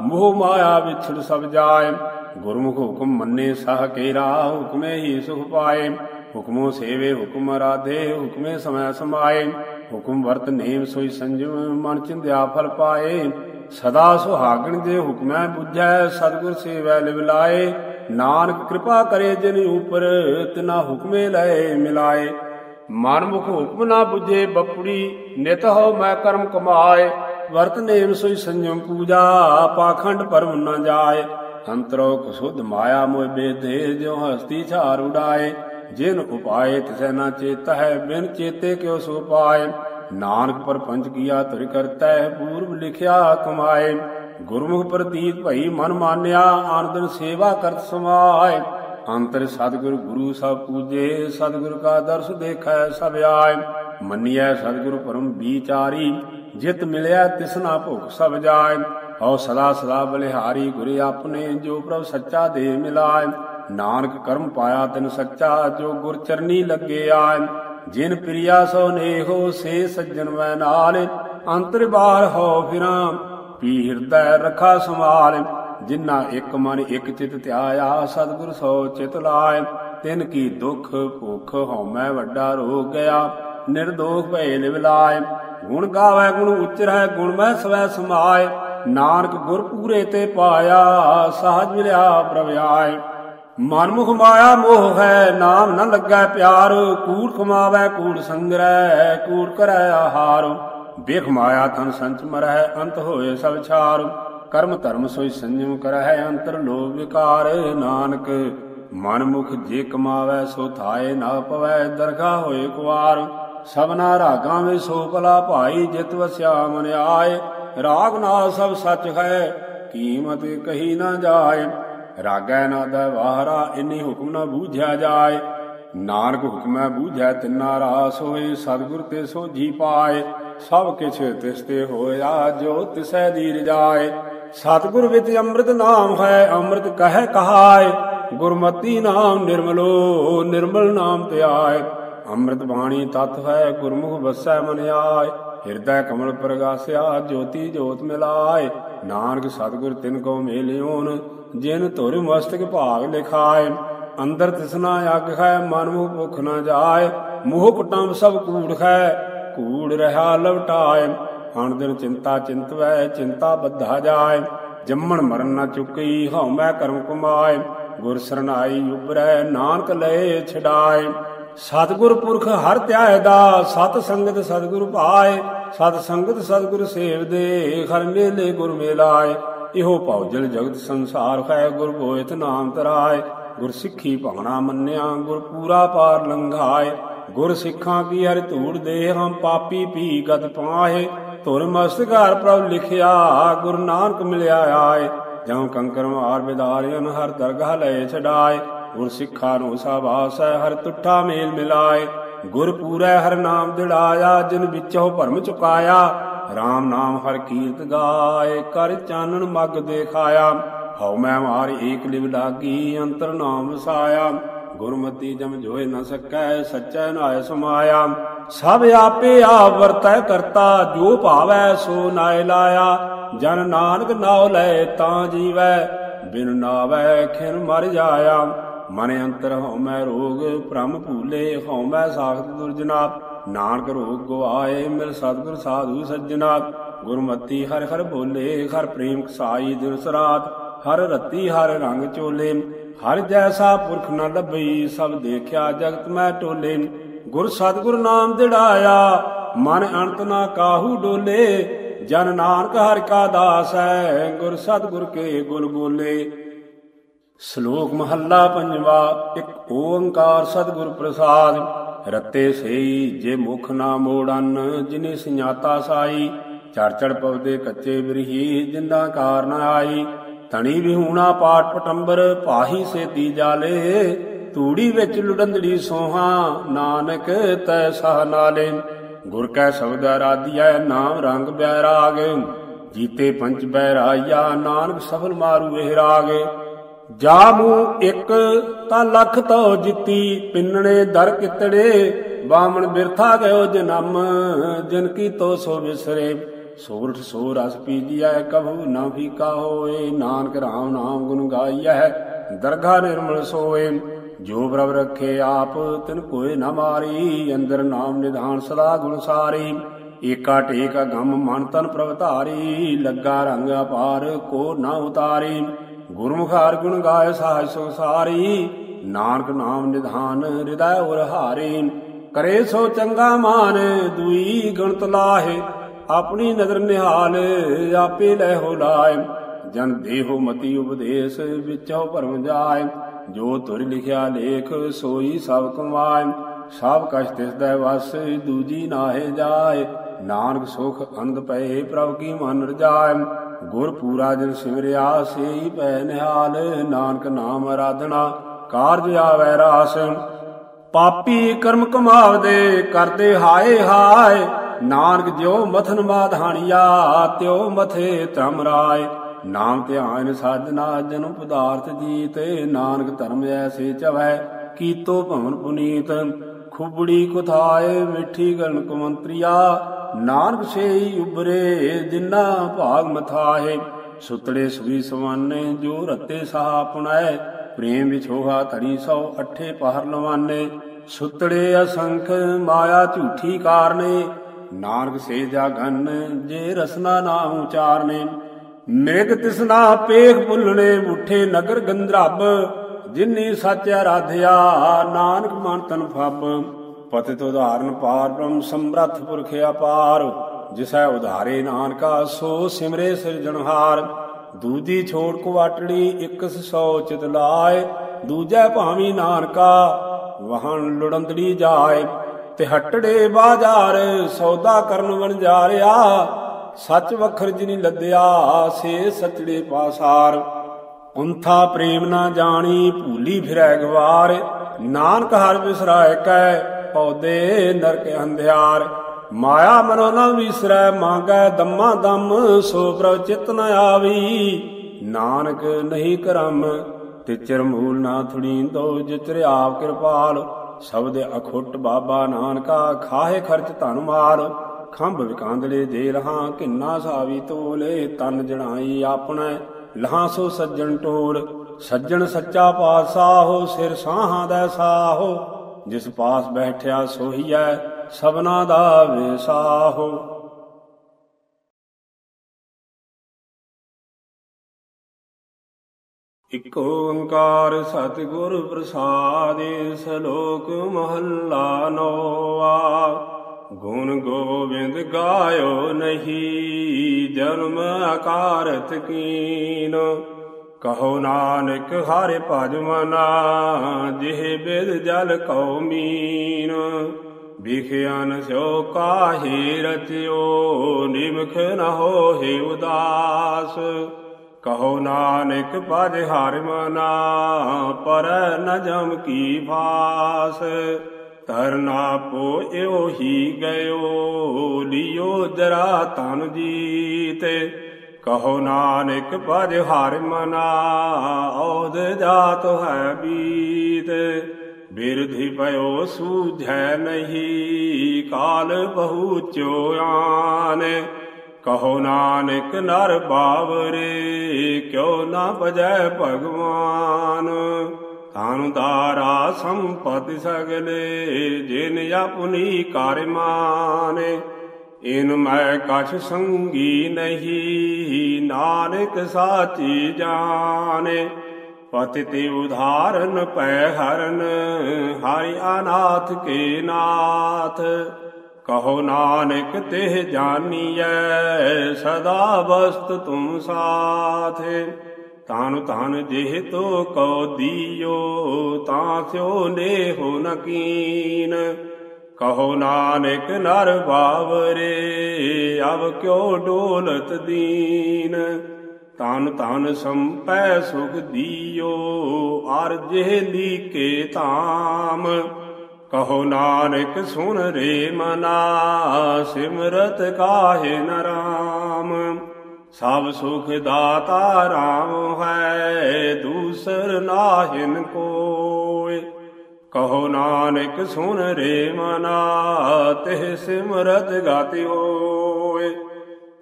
ਮੋਹ ਮਾਇਆ ਵਿਛੜ ਸਭ ਜਾਏ। ਗੁਰਮੁਖ ਹੁਕਮ ਮੰਨੇ ਸਹ ਕੇਰਾ, ਹੁਕਮੇ ਹੀ ਸੁਖ ਪਾਏ। ਹੁਕਮੋ ਸੇਵੇ, ਹੁਕਮ ਰਾਧੇ ਹੁਕਮੇ ਸਮੈ ਸਮਾਏ ਹੁਕਮ ਵਰਤ ਨੇਮ ਸੋਈ ਸੰਜਮ, ਮਨ ਚਿੰਦਿਆ ਫਲ ਪਾਏ। ਸਦਾ ਸੁਹਾਗਣ ਦੇ ਹੁਕਮੈ 부ਝੈ ਸਤਿਗੁਰ ਸੇਵੈ ਲਿਵ ਲਾਏ। ਨਾਨਕ ਕਿਰਪਾ ਕਰੇ ਜਿਨ ਉਪਰ, ਤਿਨਾ ਹੁਕਮੇ ਲਏ ਮਿਲਾਏ। ਮਨਮੁਖ ਹੁਕਮ ਨਾ ਬੁਝੇ ਬਪੜੀ ਨਿਤ ਹੋ ਮੈਂ ਕਰਮ ਕਮਾਏ। ਵਰਤ ਨੇਮ ਸੋਈ ਸੰਜਮ ਪੂਜਾ, ਪਾਖੰਡ ਪਰਮ ਨਾ ਜਾਏ। ਅੰਤਰੋ ਕਸੁਧ ਮਾਇਆ ਮੋਇ ਬੇਦੇ, ਜਿਉ ਹਸਤੀ ਛਾਰ ਉਡਾਏ। ਜਿਨ ਉਪਾਏ ਤਿਸੈ ਨਾ ਚੇਤ ਹੈ ਬਿਨ ਚੇਤੇ ਕਿਉ ਸੋ ਪਾਏ? ਨਾਨਕ ਪਰਪੰਚ ਕੀਆ ਤੁਰ ਕਰਤੈ ਪੂਰਬ ਲਿਖਿਆ ਕਮਾਏ। ਗੁਰਮੁਖ ਪ੍ਰਤੀਤ ਭਈ ਮਨ ਮਾਨਿਆ, ਆਨੰਦਨ ਸੇਵਾ ਕਰਤ ਸਮਾਏ। ਅੰਤਰ ਸਤਿਗੁਰ ਗੁਰੂ ਸਭ ਪੂਜੇ, ਸਤਿਗੁਰ ਕਾ ਦਰਸ ਦੇਖੈ ਸਭ ਆਏ। ਮੰਨਿਐ ਸਤਿਗੁਰ ਪਰਮ ਵਿਚਾਰੀ, ਜਿਤ ਮਿਲਿਆ ਤਿਸ ਨਾ ਭੁਖ ਸਭ ਜਾਏ। ਹਉ ਸਦਾ ਸਦਾ ਬਲਿਹਾਰੀ, ਗੁਰੇ ਆਪਣੇ ਜੋ ਪ੍ਰਭ ਸੱਚਾ ਦੇ ਮਿਲਾਏ। ਨਾਨਕ ਕਰਮ ਪਾਇਆ ਤਿਨ ਸੱਚਾ, ਜੋ ਗੁਰ ਚਰਨੀ ਲੱਗੇ ਆਏ। ਜਿਨ ਪ੍ਰਿਆ ਸੋ ਨੇਹੋ, ਸੇ ਸੱਜਣ ਮੈਂ ਨਾਲ। ਅੰਤਰ ਬਾਹਰ ਹੋ ਫਿਰਾਂ ਪੀ ਹਿਰਦੈ ਰਖਾ ਸੰਭਾਲ। ਜਿਨ੍ਹਾਂ ਇੱਕ ਮਨ ਇੱਕ ਚਿਤ ਧਿਆਇਆ, ਸਤਿਗੁਰ ਸੋ ਚਿਤ ਲਾਇ ਤਿਨ ਕੀ ਦੁਖ ਭੁਖ ਹਉਮੈ ਵੱਡਾ ਰੋਗ ਗਿਆ। ਨਿਰਦੋਖ ਭੈ ਲਿਵ ਲਾਇ ਗੁਣ ਗਾਵੇ ਗੁਣ ਉਚਰੈ, ਗੁਣ ਮੈਂ ਸਵੈ ਸਮਾਏ। ਨਾਨਕ ਗੁਰ ਪੂਰੇ ਤੇ ਪਾਇਆ ਸਹਜ ਮਿਲਿਆ ਪ੍ਰਭ ਆਏ। ਮਨਮੁਖ ਮਾਇਆ ਮੋਹ ਹੈ, ਨਾਮ ਨ ਲੱਗੈ ਪਿਆਰ, ਕੂੜ ਕਮਾਵੇ ਕੂੜ ਸੰਗਰੈ ਕੂੜ ਕਰੈ ਆਹਾਰ। ਬੇਖ ਮਾਇਆ ਤਨ ਸੰਚ ਮਰੈ ਅੰਤ ਹੋਏ ਸਭ ਛਾਰ। ਕਰਮ ਧਰਮ ਸੋਈ ਸੰਜਮ ਕਰੈ ਅੰਤਰ ਲੋਭ ਵਿਕਾਰ। ਨਾਨਕ ਮਨਮੁਖ ਜੇ ਕਮਾਵੇ, ਸੋ ਥਾਏ ਨਾ ਪਵੈ ਦਰਗਾ ਹੋਏ ਕੁਵਾਰ। ਸਭਨਾ ਰਾਗਾਂ ਵਿੱਚ ਸੋ ਭਲਾ ਭਾਈ, ਜਿਤ ਵਸਿਆ ਮਨ ਆਏ। ਰਾਗ ਨਾਲ ਸਭ ਸੱਚ ਹੈ, ਕੀਮਤ ਕਹੀ ਨਾ ਜਾਏ। ਰਾਗੈ ਨਾ ਦਾ ਵਾਹਰਾ, ਇਨੀ ਹੁਕਮ ਨਾ ਬੂਝਿਆ ਜਾਏ। ਨਾਨਕ ਹੁਕਮੈ ਬੂਝੈ, ਤਿੰਨਾ ਰਾਸ ਹੋਏ, ਸਤਿਗੁਰ ਤੇ ਸੋਝੀ ਪਾਏ। ਸਭ ਕਿਛ ਤਿਸ ਤੇ ਹੋਇਆ, ਜੋ ਤਿਸੈ ਦੀ ਰਜਾਏ ਸਤਿਗੁਰ ਵਿੱਚ ਅੰਮ੍ਰਿਤ ਨਾਮ ਹੈ, ਅੰਮ੍ਰਿਤ ਕਹੈ ਕਹਾਏ। ਗੁਰਮਤੀ ਨਾਮ ਨਿਰਮਲੋ, ਨਿਰਮਲ ਨਾਮ ਧਿਆਏ। ਅੰਮ੍ਰਿਤ ਬਾਣੀ ਤਤ ਹੈ, ਗੁਰਮੁਖ ਵਸੈ ਮਨ ਆਏ। ਹਿਰਦੈ ਕਮਲ ਪ੍ਰਗਾਸਿਆ, ਜੋਤੀ ਜੋਤ ਮਿਲਾਏ। ਨਾਨਕ ਸਤਿਗੁਰ ਤਿਨ ਕੋ ਮੇਲਿਓਨ, ਜਿਨ ਧੁਰ ਮਸਤਕ ਭਾਗ ਲਿਖਾਏ। ਅੰਦਰ ਤਿਸਨਾ ਅਗ ਹੈ, ਮਨ ਮੁਖ ਭੁਖ ਨਾ ਜਾਏ। ਮੋਹ ਕੁਟੰਬ ਸਭ ਕੂੜ ਹੈ, ਕੂੜ ਰਹਾ ਲਵਟਾਏ। ਹਣ ਦਿਨ ਚਿੰਤਾ ਚਿੰਤਵੈ, ਚਿੰਤਾ ਬੱਧਾ ਜਾਏ। ਜੰਮਣ ਮਰਨ ਨਾ ਚੁੱਕੀ ਹਉ ਮੈਂ ਕਰਮ ਕਮਾਏ। ਗੁਰ ਸਰਨਾਈ ਉਬਰੈ ਨਾਨਕ ਲਏ ਛਡਾਏ। ਸਤਿਗੁਰ ਪੁਰਖ ਹਰ ਧਿਆਏ ਦਾ, ਸਤ ਸੰਗਤ ਸਤਿਗੁਰ ਭਾਏ ਸਤ ਸੰਗਤ ਸਤਿਗੁਰ ਸੇਵਦੇ ਹਰ ਮੇਲੇ ਗੁਰ ਮੇਲਾਏ। ਇਹੋ ਭਉਜਲ ਜਗਤ ਸੰਸਾਰ ਹੈ, ਗੁਰ ਬੋਇਤ ਨਾਮ ਤਰਾਏ। ਗੁਰ ਸਿੱਖੀ ਭਾਣਾ ਮੰਨਿਆ, ਗੁਰ ਪੂਰਾ ਪਾਰ ਲੰਘਾਏ। ਗੁਰ ਸਿੱਖਾਂ ਕੀ ਹਰ ਧੂੜ ਦੇ ਹਮ ਪਾਪੀ ਪੀ ਗਤ ਪਾਹੇ ਧੁਰ ਮਸਤਕਾਰ ਪ੍ਰਭ ਲਿਖਿਆ, ਗੁਰ ਨਾਨਕ ਮਿਲਿਆ ਆਏ। ਜਉ ਕੰਕਰ ਮਾਰ ਵਿਦਾਰਿਆਨ ਹਰ ਦਰਗਾਹ ਲਏ ਛਡਾਏ। ਗੁਰ ਸਿੱਖਾ ਨੂੰ ਸਾਬਾਸੈ ਹਰ ਤੁਠਾ ਮੇਲ ਮਿਲਾਏ। ਗੁਰ ਪੂਰੈ, ਹਰ ਨਾਮ ਦਿੜਾਇਆ, ਜਿਨ ਵਿੱਚੋ ਭਰਮ ਚੁਕਾਇਆ। RAM ਨਾਮ ਹਰ ਕੀਰਤ ਗਾਏ, ਕਰ ਚਾਨਣ ਮਗ ਦੇਖਾਇਆ। ਹਉ ਮੈਂ ਮਾਰ ਏਕ ਲਿਵ ਲਾਗੀ ਅੰਤਰ ਨਾਮ ਵਸਾਇਆ। ਗੁਰਮਤੀ ਜਮ ਜੋਏ ਨ ਸਕੈ, ਸੱਚੈ ਨਾਇ ਸਮਾਇਆ। ਸਭ ਆਪੇ ਆਪ ਵਰਤੈ ਕਰਤਾ, ਜੋ ਭਾਵੈ ਸੋ ਨਾਇ ਲਾਇਆ। ਜਨ ਨਾਨਕ ਨਾਉ ਲੈ ਤਾਂ ਜੀਵੈ, ਬਿਨ ਨਾਵੈ ਖਿਨ ਮਰ ਜਾਇਆ। ਮਨ ਅੰਤਰ ਹਉ ਮੈਂ ਰੋਗ, ਭ੍ਰਮ ਭੂਲੇ ਹਉ ਸਾਖਤ ਦੁਰਜਨਾ ਨਾਨਕ ਰੋਗ ਗਵਾਏ ਮਿਲ ਸਤਿਗੁਰ ਸਾਧੂ ਸੱਜਣਾ ਗੁਰਮਤੀ ਹਰ ਹਰ ਬੋਲੇ ਹਰ ਪ੍ਰੇਮ ਕਸਾਈ ਦਿਨ ਸਰਾਤ। ਹਰ ਰਤੀ, ਹਰ ਰੰਗ ਚੋਲੇ। ਹਰ ਜੈਸਾ ਪੁਰਖ ਨ ਲੱਭਈ, ਸਭ ਦੇਖਿਆ ਜਗਤ ਮੈਂ ਟੋਲੇ। ਗੁਰ ਸਤਿਗੁਰ ਨਾਮ ਦਿੜਾਇਆ, ਮਨ ਅੰਤ ਨਾ ਕਾਹੂ ਡੋਲੇ। ਜਨ ਨਾਨਕ ਹਰਿ ਕਾ ਦਾਸ ਹੈ, ਗੁਰ ਸਤਿਗੁਰ ਕੇ ਗੁਲ ਬੋਲੇ। ਸ਼ਲੋਕ ਮਹੱਲਾ ਪੰਜਵਾ, ਇੱਕ ਓੰਕਾਰ ਸਤਿਗੁਰ ਪ੍ਰਸਾਦ। ਰਤੇ ਸਈ, ਜੇ ਮੁਖ ਨਾ ਮੋੜਨ, ਜਿਨੇ ਸਿਆਤਾ ਸਾਈ। ਚੜ ਚੜ ਪਵਦੇ ਕੱਚੇ ਬਿਰਹੀ ਜਿੰਦਾ ਕਾਰਨ ਨ ਆਈ। ਧਣੀ ਵਿਹੂਣਾ ਪਾਠ ਪਟੰਬਰ, ਪਾਹੀ ਸੇਤੀ ਜਾਲੇ। ਤੂੜੀ ਵਿੱਚ ਲੁਡੰਦੜੀ ਸੋਹਾ, ਨਾਨਕ ਤੈ ਸਹ ਨਾਲੇ। ਗੁਰ ਕੈ ਸ਼ਬਦ ਆਰਾਧਿਆ ਨਾਮ ਰੰਗ ਬੈਰਾਗ ਜੀਤੇ ਪੰਚ ਬੈਰਾਇਆ ਨਾਨਕ ਸਫਲ ਮਾਰੂ ਇਹ ਰਾਗ। ਜਾ ਮੂ ਇੱਕ ਤਾਂ ਲੱਖ ਤੋ ਜਿੱਤੀ, ਪਿੰਨਣੇ ਦਰ ਕਿਤੜੇ ਬਾਮਣ ਬਿਰਥਾ ਗਇਓ ਜਨਮ, ਜਿਨ ਕੀ ਤੋ ਸੋ ਵਿਸਰੇ। ਸੋਰਠ ਸੋ ਰਸ ਪੀਜੀਐ ਕਭੂ, ਨਾ ਫੀਕਾ ਹੋਏ ਨਾਨਕ ਰਾਮ ਨਾਮ ਗੁਣ ਗਾਈਐ ਦਰਗਾ ਨਿਰਮਲ ਸੋਏ। ਜੋ ਪ੍ਰਭ ਰਖੇ ਆਪ, ਤਿਨ ਕੋਏ ਨਾ ਮਾਰੀ, ਅੰਦਰ ਨਾਮ ਨਿਧਾਨ ਸਦਾ ਗੁਣ ਸਾਰੀ। ਏਕਾ ਟੇਕ ਗਮ ਮਨ ਤਨ ਪ੍ਰਵਤਾਰੀ ਧਾਰੀ, ਲੱਗਾ ਰੰਗ ਅਪਾਰ, ਕੋ ਨਾ ਉਤਾਰੀ। ਗੁਰਮੁਖ ਹਰ ਗੁਣ ਗਾਏ ਸਾਜ ਸੁਖ ਨਾਨਕ ਨਾਮ ਨਿਧਾਨ ਹਿਰਦੈ ਉਰ ਹਾਰੇ। ਕਰੇ ਸੋ ਚੰਗਾ ਮਾਨ, ਦੁਈ ਗਣਤ ਲਾਹੇ। ਆਪਣੀ ਨਦਰ ਨਿਹਾਲ, ਆਪੇ ਲੈ ਹੋ ਲਾਏ ਜਨ ਦੇਹੋ ਮਤੀ ਉਪਦੇਸ਼, ਵਿੱਚੋ ਭਰਮ ਜਾਏ। ਜੋ ਤੁਰ ਲਿਖਿਆ ਲੇਖ, ਸੋਈ ਸਭ ਕਮਾਏ। ਸਭ ਕਛ ਤਿਸ ਦਾ ਵਸ, ਦੂਜੀ ਨਾਹੇ ਜਾਏ। ਨਾਨਕ ਸੁਖ ਅਨੰਦ ਪਏ, ਪ੍ਰਭ ਕੀ ਮਨ ਰਜਾਏ। ਗੁਰ ਪੂਰਾ ਜਨ ਸਿਮਰਿਆ ਸੇਈ ਪੈ ਨਿਹਾਲ ਨਾਨਕ ਨਾਮ ਆਰਾਧਨਾ, ਕਾਰਜ ਆਵੈ ਰਾਸ। ਪਾਪੀ ਕਰਮ ਕਮਾਵਦੇ, ਕਰਦੇ ਹਾਏ ਹਾਏ, ਨਾਨਕ ਜਿਉ ਮਥਨ ਮਾਧਾਣੀਆ, ਤਿਉ ਮਥੇ ਧਰਮ ਰਾਏ। ਨਾਮ ਧਿਆਨ ਸਾਧਨਾ ਜਨਮ ਪਦਾਰਥ ਜੀਤ, ਨਾਨਕ ਧਰਮ ਐਸੇ ਚਵੈ, ਕੀਤੋ ਭਵਨ ਪੁਨੀਤ। ਖੁਬੜੀ ਕੁਥਾਏ ਮਿੱਠੀ ਗਣ ਕੁਮੰਤਰੀਆ ਨਾਨਕ ਸੇਈ ਉਬਰੇ ਜਿਨਾ ਭਾਗ ਮਥਾਏ ਸੁਤੜੇ ਸੁਈ ਸਵਾਨੇ, ਜੋ ਰਤੇ ਸਾਹ ਆਪਣਾਏ ਪ੍ਰੇਮ ਵਿਛੋਹਾ ਧੜੀ ਸੋ ਅਠੇ ਪਹਰ ਲਵਾਨੇ। ਸੁਤੜੇ ਅਸੰਖ ਮਾਇਆ ਝੂਠੀ ਕਾਰਨੇ। ਨਾਨਕ ਸੇ ਜਾਗਨ ਜੇ ਰਸਨਾ ਨਾਮ ਉਚਾਰਨੇ। ਮੇਗ ਤਿਸਨਾ ਪੇਖ ਭੁੱਲਣੇ, ਮੁਠੇ ਨਗਰ ਗੰਧਰਬ। ਜਿਨੀ ਸੱਚ ਆਰਾਧਿਆ ਨਾਨਕ ਮਨ ਤਨ ਫੱਬ। ਪਤਿਤ ਉਧਾਰਨ ਪਾਰ ਬ੍ਰਹਮ ਸਮਰੱਥ ਪੁਰਖ ਅਪਾਰ, ਜਿਸੈ ਉਧਾਰੇ ਨਾਨਕਾ ਸੋ ਸਿਮਰੇ ਸਿਰਜਣਹਾਰ। ਦੂਜੀ ਛੋੜ ਕੁਵਾਟੜੀ ਇਕਸ ਸੌ ਚਿਤ ਲਾਏ, ਦੂਜੈ ਭਾਵੀ ਨਾਨਕਾ ਵਹਣ ਲੁੜੰਦੜੀ ਜਾਏ। ਤੇ ਹਟੜੇ ਬਾਜ਼ਾਰ ਸੌਦਾ ਕਰਨ ਵਣ ਜਾ ਰਿਆ ਸੱਚ ਵਖਰ ਜਿਨੀ ਲੱਦਿਆ ਸੇ ਸਚੜੇ ਪਾਸਾਰ। ਕੁੰਥਾ ਪ੍ਰੇਮ ਨਾ ਜਾਣੀ, ਭੂਲੀ ਫਿਰੈ ਗਵਾਰ, ਨਾਨਕ ਹਰ ਵਿਸਰਾਇ ਕੈ ਪੌਦੇ ਨਰਕ ਅੰਧਿਆਰ। ਮਾਇਆ ਮਨੋ ਨ ਵਿਸਰੈ, ਮੰਗੈ ਦਮਾ ਦਮ, ਸੋ ਪ੍ਰਭ ਚਿਤ ਨ ਆਵੀ। ਨਾਨਕ ਨਹੀਂ ਕਰਮ, ਤਿਚਰ ਮੂਲ ਨਾ ਥੁੜੀਂਦੋ ਜਿਚਰ ਆਪ ਕਿਰਪਾਲ। ਸ਼ਬਦ ਅਖੁੱਟ ਬਾਬਾ ਨਾਨਕਾ, ਖਾਹੇ ਖਰਚ ਧਨ ਮਾਰ ਖੰਭ ਵਿਕਾਂਦਲੇ ਦੇ ਰਹਾ ਕਿੰਨਾ ਸਾਵੀ ਤੋਲੇ, ਤਨ ਜਣਾਈ ਆਪਣਾ, ਲਹਾਂ ਸੋ ਸੱਜਣ ਟੋਲ ਸੱਜਣ ਸੱਚਾ ਪਾਤਸ਼ਾਹੋ ਸਿਰ ਸਾਹਾਂ ਦਾ ਸਾਹੋ ਜਿਸ ਪਾਸ ਬੈਠਿਆ ਸੋਹੀਐ, ਸਭਨਾ ਦਾ ਵਿਸਾਹੋ ਇਕ ਓੰਕਾਰ ਸਤਿਗੁਰ ਪ੍ਰਸਾਦਿ ਸ਼ਲੋਕ ਮਹੱਲਾ ਨੋਆ ਗੁਣ ਗੋਬਿੰਦ ਗਾਇਓ ਨਹੀਂ, ਜਨਮ ਆਕਾਰਤ ਕੀਨ। ਕਹੋ ਨਾਨਕ, ਹਰਿ ਭਜ ਮਨਾ, ਜਿਹ ਬਿਦ ਜਲ ਕਉ ਮੀਨ। ਵਿਖਿਆਨ ਸੋ ਕਾਹੀ ਰਚਿਓ, ਨਿਮਖ ਨ ਹੋਹਿ ਉਦਾਸ। ਕਹੋ ਨਾਨਕ, ਭਜ ਹਰਿ ਮਨਾ, ਪਰ ਨ ਜਮ ਕੀ ਫਾਸ ਤਰਨਾ ਪੋ ਇਓ ਹੀ ਗਇਓ, ਲਿਓ ਜਰਾ ਤਨ ਜੀਤੇ। ਕਹੋ ਨਾਨਕ, ਭਜ ਹਰਿ ਮਨਾ ਔਦ ਜਾਤ ਹੈ ਬੀਤ। ਬਿਰਧਿ ਪਇਓ ਸੂਝੈ ਨਹੀਂ, ਕਾਲ ਬਹੁ ਚੋਆਨ ਕਹੋ ਨਾਨਕ, ਨਰ ਬਾਵਰੇ, ਕਿਉ ਨਾ ਭਜੈ ਭਗਵਾਨ। ਤਾਨੁ ਦਾਰਾ ਸੰਪਤਿ ਸਗਲੇ, ਜਿਨ ਆਪਣੀ ਕਰ ਮਾਨੇ। ਇਨ ਮੈਂ ਕਛ ਸੰਗੀ ਨਹੀਂ ਨਾਨਕ ਸਾਚੀ ਜਾਣੇ ਪਤਿ ਤੇ ਉਧਾਰਨ ਪੈ ਹਰਨ ਹਰਿ ਅਨਾਥ ਕੇ ਨਾਥ ਕਹੋ ਨਾਨਕ ਤਿਹ ਜਾਨੀਐ ਸਦਾ ਬਸਤ ਤੁਮ ਸਾਥ ਤਾਨ ਤਾਨ ਜਿਹ ਤੋ ਕਉ ਦੀਓ ਤਾਂ ਸਿਓ ਨੇਹੋ ਨਕੀਨ ਕਹੋ ਨਾਨਕ ਨਰ ਬਾਵਰੇ ਅਬ ਕਿਉ ਡੋਲਤ ਦੀਨ? ਤਨ ਤਨ ਸੰਪੈ ਸੁਖ ਦੀਓ, ਅਰ ਜਿਹ ਲੀਕੇ ਧਾਮ। ਕਹੋ ਨਾਨਕ ਸੁਨ ਰੇ ਮਨਾ, ਸਿਮਰਤ ਕਾਹੇ ਨ ਰਾਮ? ਸਭ ਸੁਖ ਦਾਤਾ ਰਾਮ ਹੈ ਦੂਸਰ ਨਾਹਿਨ ਕੋਇ। ਕਹੋ ਨਾਨਕ ਸੁਨ ਰੇ ਮਨਾ, ਤਿਹ ਸਿਮਰਤ ਗਾਤੀ ਹੋਏ।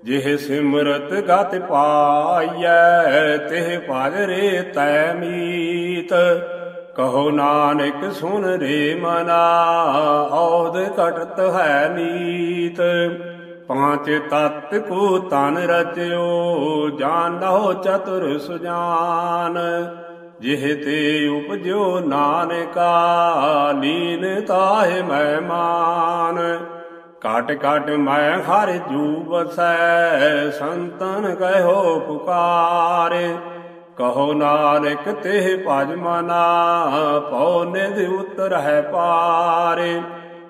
ਜਿਹ ਸਿਮਰਤ ਗਤ ਪਾਈਐ, ਤਿਹ ਭਜ ਰੇ ਤੈ ਮੀਤ। ਕਹੋ ਨਾਨਕ ਸੁਨ ਰੇ ਮਨਾ ਔਦ ਘਟਤ ਹੈ ਨੀਤ। ਪਾਂਚ ਤਤ ਕੋ ਤਨ ਰਚਿਓ ਜਾਣੋ ਚਤੁਰ ਸੁਜਾਨ। ਜਿਹ ਤੇ ਉਪਜਿਓ ਨਾਨਕਾ ਲੀਨ ਤਾਹਿ ਮਹਿਮਾਨ ਕਾਟ ਕਾਟ ਮੈਂ ਹਰ ਜੂ ਬਸੈ ਸੰਤਨ ਕਹਿਓ ਪੁਕਾਰ। ਕਹੋ ਨਾਨਕ ਤੇ ਭਜ ਮਨਾ, ਪਉ ਨਿਧ ਉਤਰ ਹੈ ਪਾਰ।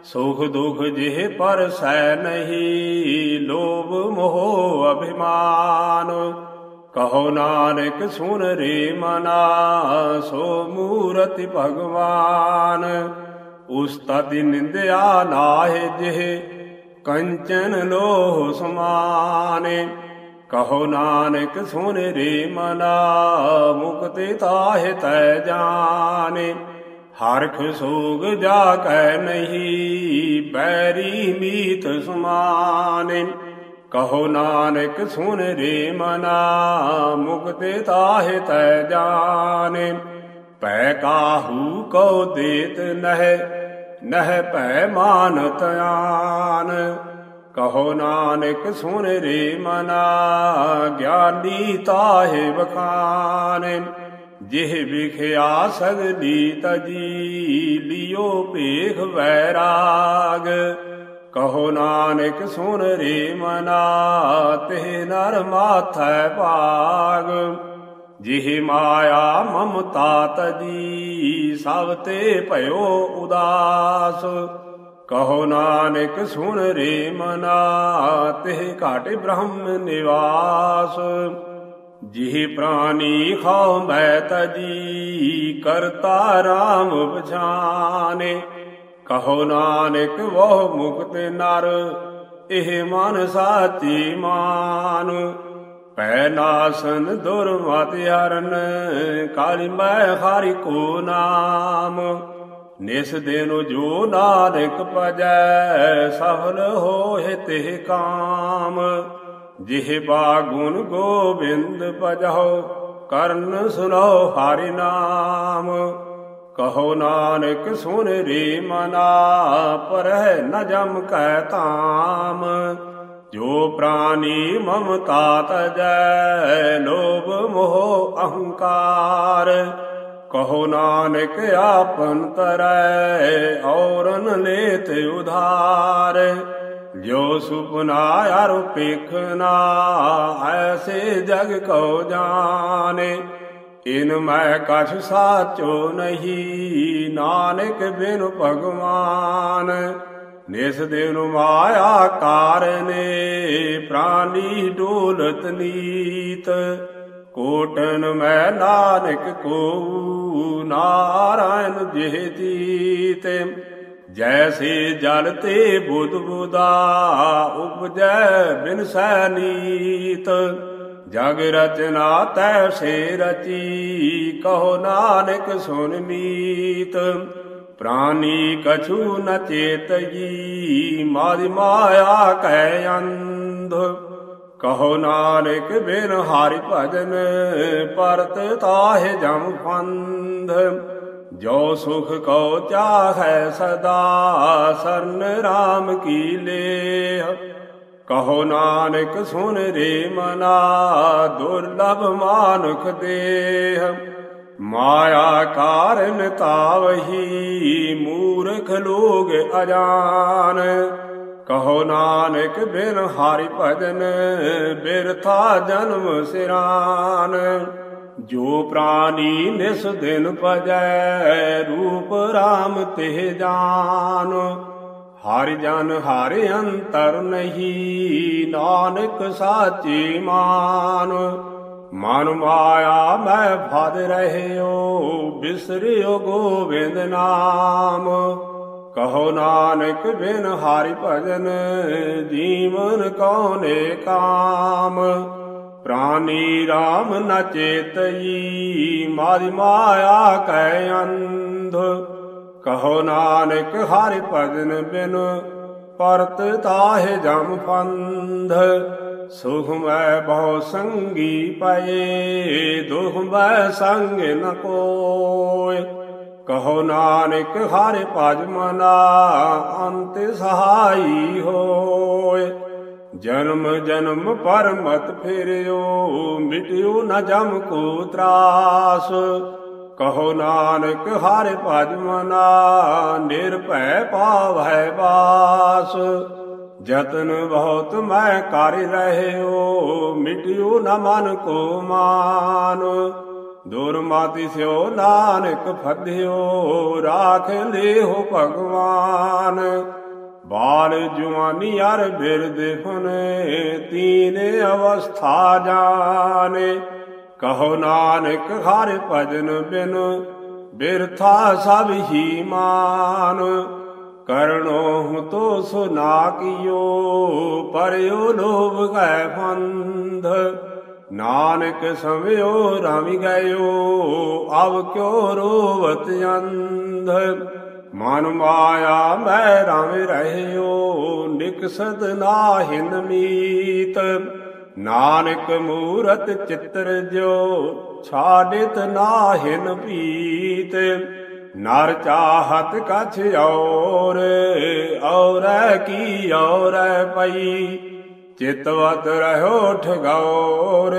ਸੁਖ ਦੁਖ ਜਿਹ ਪਰ ਸੈ ਨਹੀਂ, ਲੋਭ ਮੋਹ ਅਭਿਮਾਨ। ਕਹੋ ਨਾਨਕ ਸੁਨ ਰੇ ਮਨਾ, ਸੋ ਮੂਰਤਿ ਭਗਵਾਨ। ਉਸਤਤਿ ਨਿੰਦਿਆ ਨਾਹਿ ਜਿਹ, ਕੰਚਨ ਲੋਹ ਸਮਾਨੇ। ਕਹੋ ਨਾਨਕ ਸੁਨ ਰੇ ਮਨਾ, ਮੁਕਤਿ ਤਾਹਿ ਤੈ ਜਾਣੇ ਹਰਖ ਸੋਗ ਜਾ ਕੈ ਨਹੀਂ, ਬੈਰੀ ਮੀਤ ਸਮਾਨੇ। ਕਹੋ ਨਾਨਕ ਸੁਨ ਰੇ ਮਨਾ, ਮੁਕਤੇ ਤਾਹਿ ਤੈ ਜਾਣੇ। ਪੈ ਕਾਹੂ ਕਉ ਦੇਤ ਨਹਿ ਨਹਿ ਭੈ ਮਾਨਤ ਆਨ। ਕਹੋ ਨਾਨਕ ਸੁਨ ਰੇ ਮਨਾ, ਗਿਆਨੀ ਤਾਹਿ ਬਖਾਨ ਜਿਹ ਵਿਖਿਆ ਸਗਲੀ ਤਜੀ, ਲਿਓ ਭੇਖ ਵੈਰਾਗ। ਕਹੋ ਨਾਨਕ, ਸੁਨ ਰੇ ਮਨਾ ਤੇ ਨਰ ਮਾਥੈ ਭਾਗ। ਜਿਹ ਮਾਇਆ ਮਮਤਾ ਤਜੀ ਸਭ ਤੇ ਭਇਓ ਉਦਾਸ। ਕਹੋ ਨਾਨਕ, ਸੁਨ ਰੇ ਮਨਾ ਤੇ ਘਾਟ ਬ੍ਰਹਮ ਨਿਵਾਸ। ਜਿਹ ਪ੍ਰਾਨੀ ਖਾਉ ਮੈਂ ਤਜੀ ਕਰਤਾ RAM ਪਛਾਨੇ। ਕਹੋ ਨਾਨਕ ਵਹੁ ਮੁਕਤ ਨਰ, ਇਹ ਮਨ ਸਾਚੀ ਮਾਨ। ਪੈ ਨਾਸਨ ਦੁਰਮਤਿ ਹਰਨ, ਕਾਲੀ ਮੈਂ ਹਰਿ ਕੋ ਨਾਮ। ਨਿਸ ਦਿਨ ਜੋ ਨਾਨਕ ਪਜੈ, ਸਫਲ ਹੋਏ ਤੇ ਕਾਮ। ਜਿਹ ਬਾਗੁਨ ਗੋਬਿੰਦ ਪਜਹੁ ਕਰਨ ਸੁਨੋ ਹਰਿ ਨਾਮ। ਕਹੋ ਨਾਨਕ ਸੁਨ ਰੇ ਮਨਾ, ਪਰਹਿ ਨ ਜਮ ਕੈ ਧਾਮ ਜੋ ਪ੍ਰਾਨੀ ਮਮਤਾ ਤਜੈ ਲੋਭ ਮੋਹ ਅਹੰਕਾਰ। ਕਹੋ ਨਾਨਕ ਆਪਨ ਤਰੈ ਔਰਨ ਲੇਤ ਉਧਾਰ। ਜੋ ਸੁਪਨਾ ਅਰ ਪੇਖਨਾ ਐਸੇ ਜਗ ਕੋ ਜਾਣੇ ਇਨ ਮੈਂ ਕਛ ਸਾਚੋ ਨਹੀਂ, ਨਾਨਕ ਬਿਨ ਭਗਵਾਨ। ਨਿਸ ਦਿਨ ਮਾਇਆ ਕਾਰਨੇ, ਪ੍ਰਾਨੀ ਡੋਲਤ ਨੀਤ। ਕੋਟਨ ਮੈਂ ਨਾਨਕ ਕੋ ਨਾਰਾਇਣ ਜਿਹ ਜੀਤ। ਜੈਸੇ ਜਲ ਤੇ ਬੁੱਧ ਬੁਦਾ, ਉਪਜੈ ਬਿਨ ਸੈਨੀਤ ਜਗ ਰਚਨਾ ਤੈ ਸੇ ਰਚੀ, ਕਹੋ ਨਾਨਕ ਸੁਨ ਮੀਤ। ਪ੍ਰਾਨੀ ਕਛੂ ਨ ਚੇਤਈ ਮਾਦਿ ਮਾਇਆ ਕੈ ਅੰਧ। ਕਹੋ ਨਾਨਕ ਬਿਨ ਹਰਿ ਭਜਨ, ਪਰਤ ਤਾਹਿ ਜਮ ਫੰਧ। ਜੋ ਸੁਖ ਕਉ ਚਾਹੈ ਸਦਾ, ਸਰਨ RAM ਕੀ ਲੇਹ। ਕਹੋ ਨਾਨਕ ਸੁਨ ਰੇ ਮਨਾ, ਦੁਰਲਭ ਮਾਨੁਖ ਦੇਹ। ਮਾਇਆ ਕਾਰਨ ਤਾਵਹੀ ਮੂਰਖ ਲੋਗ ਅਜਾਨ। ਕਹੋ ਨਾਨਕ ਬਿਨ ਹਰਿ ਭਜਨ, ਬਿਰਥਾ ਜਨਮ ਸਿਰਾਨ। ਜੋ ਪ੍ਰਾਨੀ ਨਿਸ ਦਿਨ ਭਜੈ, ਰੂਪ RAM ਤੇ ਜਾਨ। ਹਰਿ ਜਨ ਹਰਿ ਅੰਤਰ ਨਹੀਂ, ਨਾਨਕ ਸਾਚੀ ਮਾਨ। ਮਨ ਮਾਇਆ ਮੈਂ ਫਦ ਰਹਿਓ, ਬਿਸਰਿਓ ਗੋਬਿੰਦ ਨਾਮ। ਕਹੋ ਨਾਨਕ ਬਿਨ ਹਾਰੀ ਭਜਨ, ਜੀਵਨ ਕਉਨੇ ਕਾਮ। ਪ੍ਰਾਨੀ RAM ਨ ਚੇਤਈ ਮਾਰੀ ਮਾਇਆ ਕੈ ਅੰਧ। ਕਹੋ ਨਾਨਕ ਹਰਿ ਭਜਨ ਬਿਨ, ਪਰਤ ਤਾਹਿ ਜਮ ਫੰਧ। ਸੁਖ ਮੈਂ ਬਹੁ ਸੰਗੀ ਪਏ, ਦੁਖ ਮੈਂ ਸੰਗ ਨ ਕੋਇ ਕਹੋ ਨਾਨਕ ਹਰਿ ਭਜ ਮਨਾ ਅੰਤ ਸਹਾਈ ਹੋਏ। ਜਨਮ ਜਨਮ ਪਰਮਤ ਫਿਰਿਓ ਫੇਰਿਓ, ਮਿਟਿਓ ਨ ਜਮ ਕੋ ਤਰਾਸ। ਕਹੋ ਨਾਨਕ, ਹਰਿ ਭਜ ਮਨਾ ਨਿਰਭੈ ਪਾਵੈ ਬਾਸ ਜਤਨ ਬਹੁਤ ਮੈਂ ਕਰ ਰਹਿਓ ਮਿਟਿਓ ਨ ਮਨ ਕੋ ਮਾਨ। ਦੁਰਮਾਤੀ ਸਿਓ ਨਾਨਕ ਫਧਿਓ ਰਾਖ ਲਿਓ ਭਗਵਾਨ। ਬਾਲ ਜਵਾਨੀ ਅਰ ਬਿਰਦ ਹੁਨੇ, ਤੀਨ ਅਵਸਥਾ ਜਾਣੇ ਕਹੋ ਨਾਨਕ ਹਰਿ ਭਜਨ ਬਿਨ, ਬਿਰਥਾ ਸਭ ਹੀ ਮਾਨ। ਕਰਣੋ ਤੋ ਸੁਨਾ ਕੀਓ, ਪਰਿਓ ਲੋਭ ਗੈ ਫੰਧ ਨਾਨਕ ਸਮਿਓ ਰਾਮੀ ਗਇਓ, ਅਬ ਕਿਉ ਰੋਵਤ ਅੰਧ। ਮਨ ਮਾਇਆ ਮੈਂ ਰਾਮ ਰਹਿਓ, ਨਿਕਸਦ ਨਾਹਿਨ ਮੀਤ। ਨਾਨਕ ਮੂਰਤ ਚਿੱਤਰ ਜੋ ਛਾਡਿਤ ਨਾਹਿਨ ਪੀਤ। ਨਰ ਚਾਹਤ ਕਛ ਔਰ, ਔਰੈ ਕੀ ਔਰੈ ਪਈ। ਚਿਤਵਤ ਰਹਿਓ ਠਗੌਰ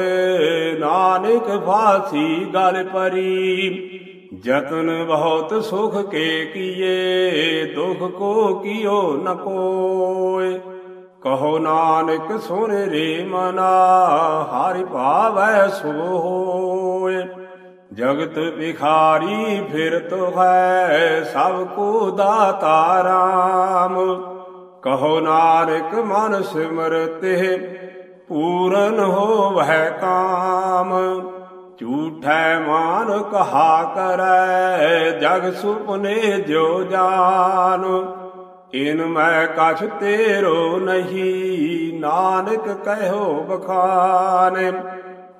ਨਾਨਕ ਫਾਸੀ ਗਲ ਪਰੀ। ਜਤਨ ਬਹੁਤ ਸੁਖ ਕੇ ਕੀਏ, ਦੁਖ ਕੋ ਕੀਓ ਨ ਕੋਇ ਕਹੋ ਨਾਨਕ ਸੁਨ ਰੇ ਮਨਾ, ਹਰਿ ਭਾਵੈ ਸੁਭ ਹੋਏ ਜਗਤ ਵਿਖਾਰੀ ਫਿਰ ਤੋ ਹੈ, ਸਭ ਕੋ ਦਾਤਾ ਰਾਮ। ਕਹੋ ਨਾਨਕ ਮਨ ਸਿਮਰਤੇ, ਪੂਰਨ ਹੋਵੈ ਕਾਮ। ਝੂਠੈ ਮਾਨ ਕਹਾ ਕਰੈ, ਜਗ ਸੁਪਨੇ ਜੋ ਜਾਨ। ਇਨ ਮੈਂ ਕਛ ਤੇਰੋ ਨਹੀਂ ਨਾਨਕ ਕਹਿਓ ਬਖਾਨ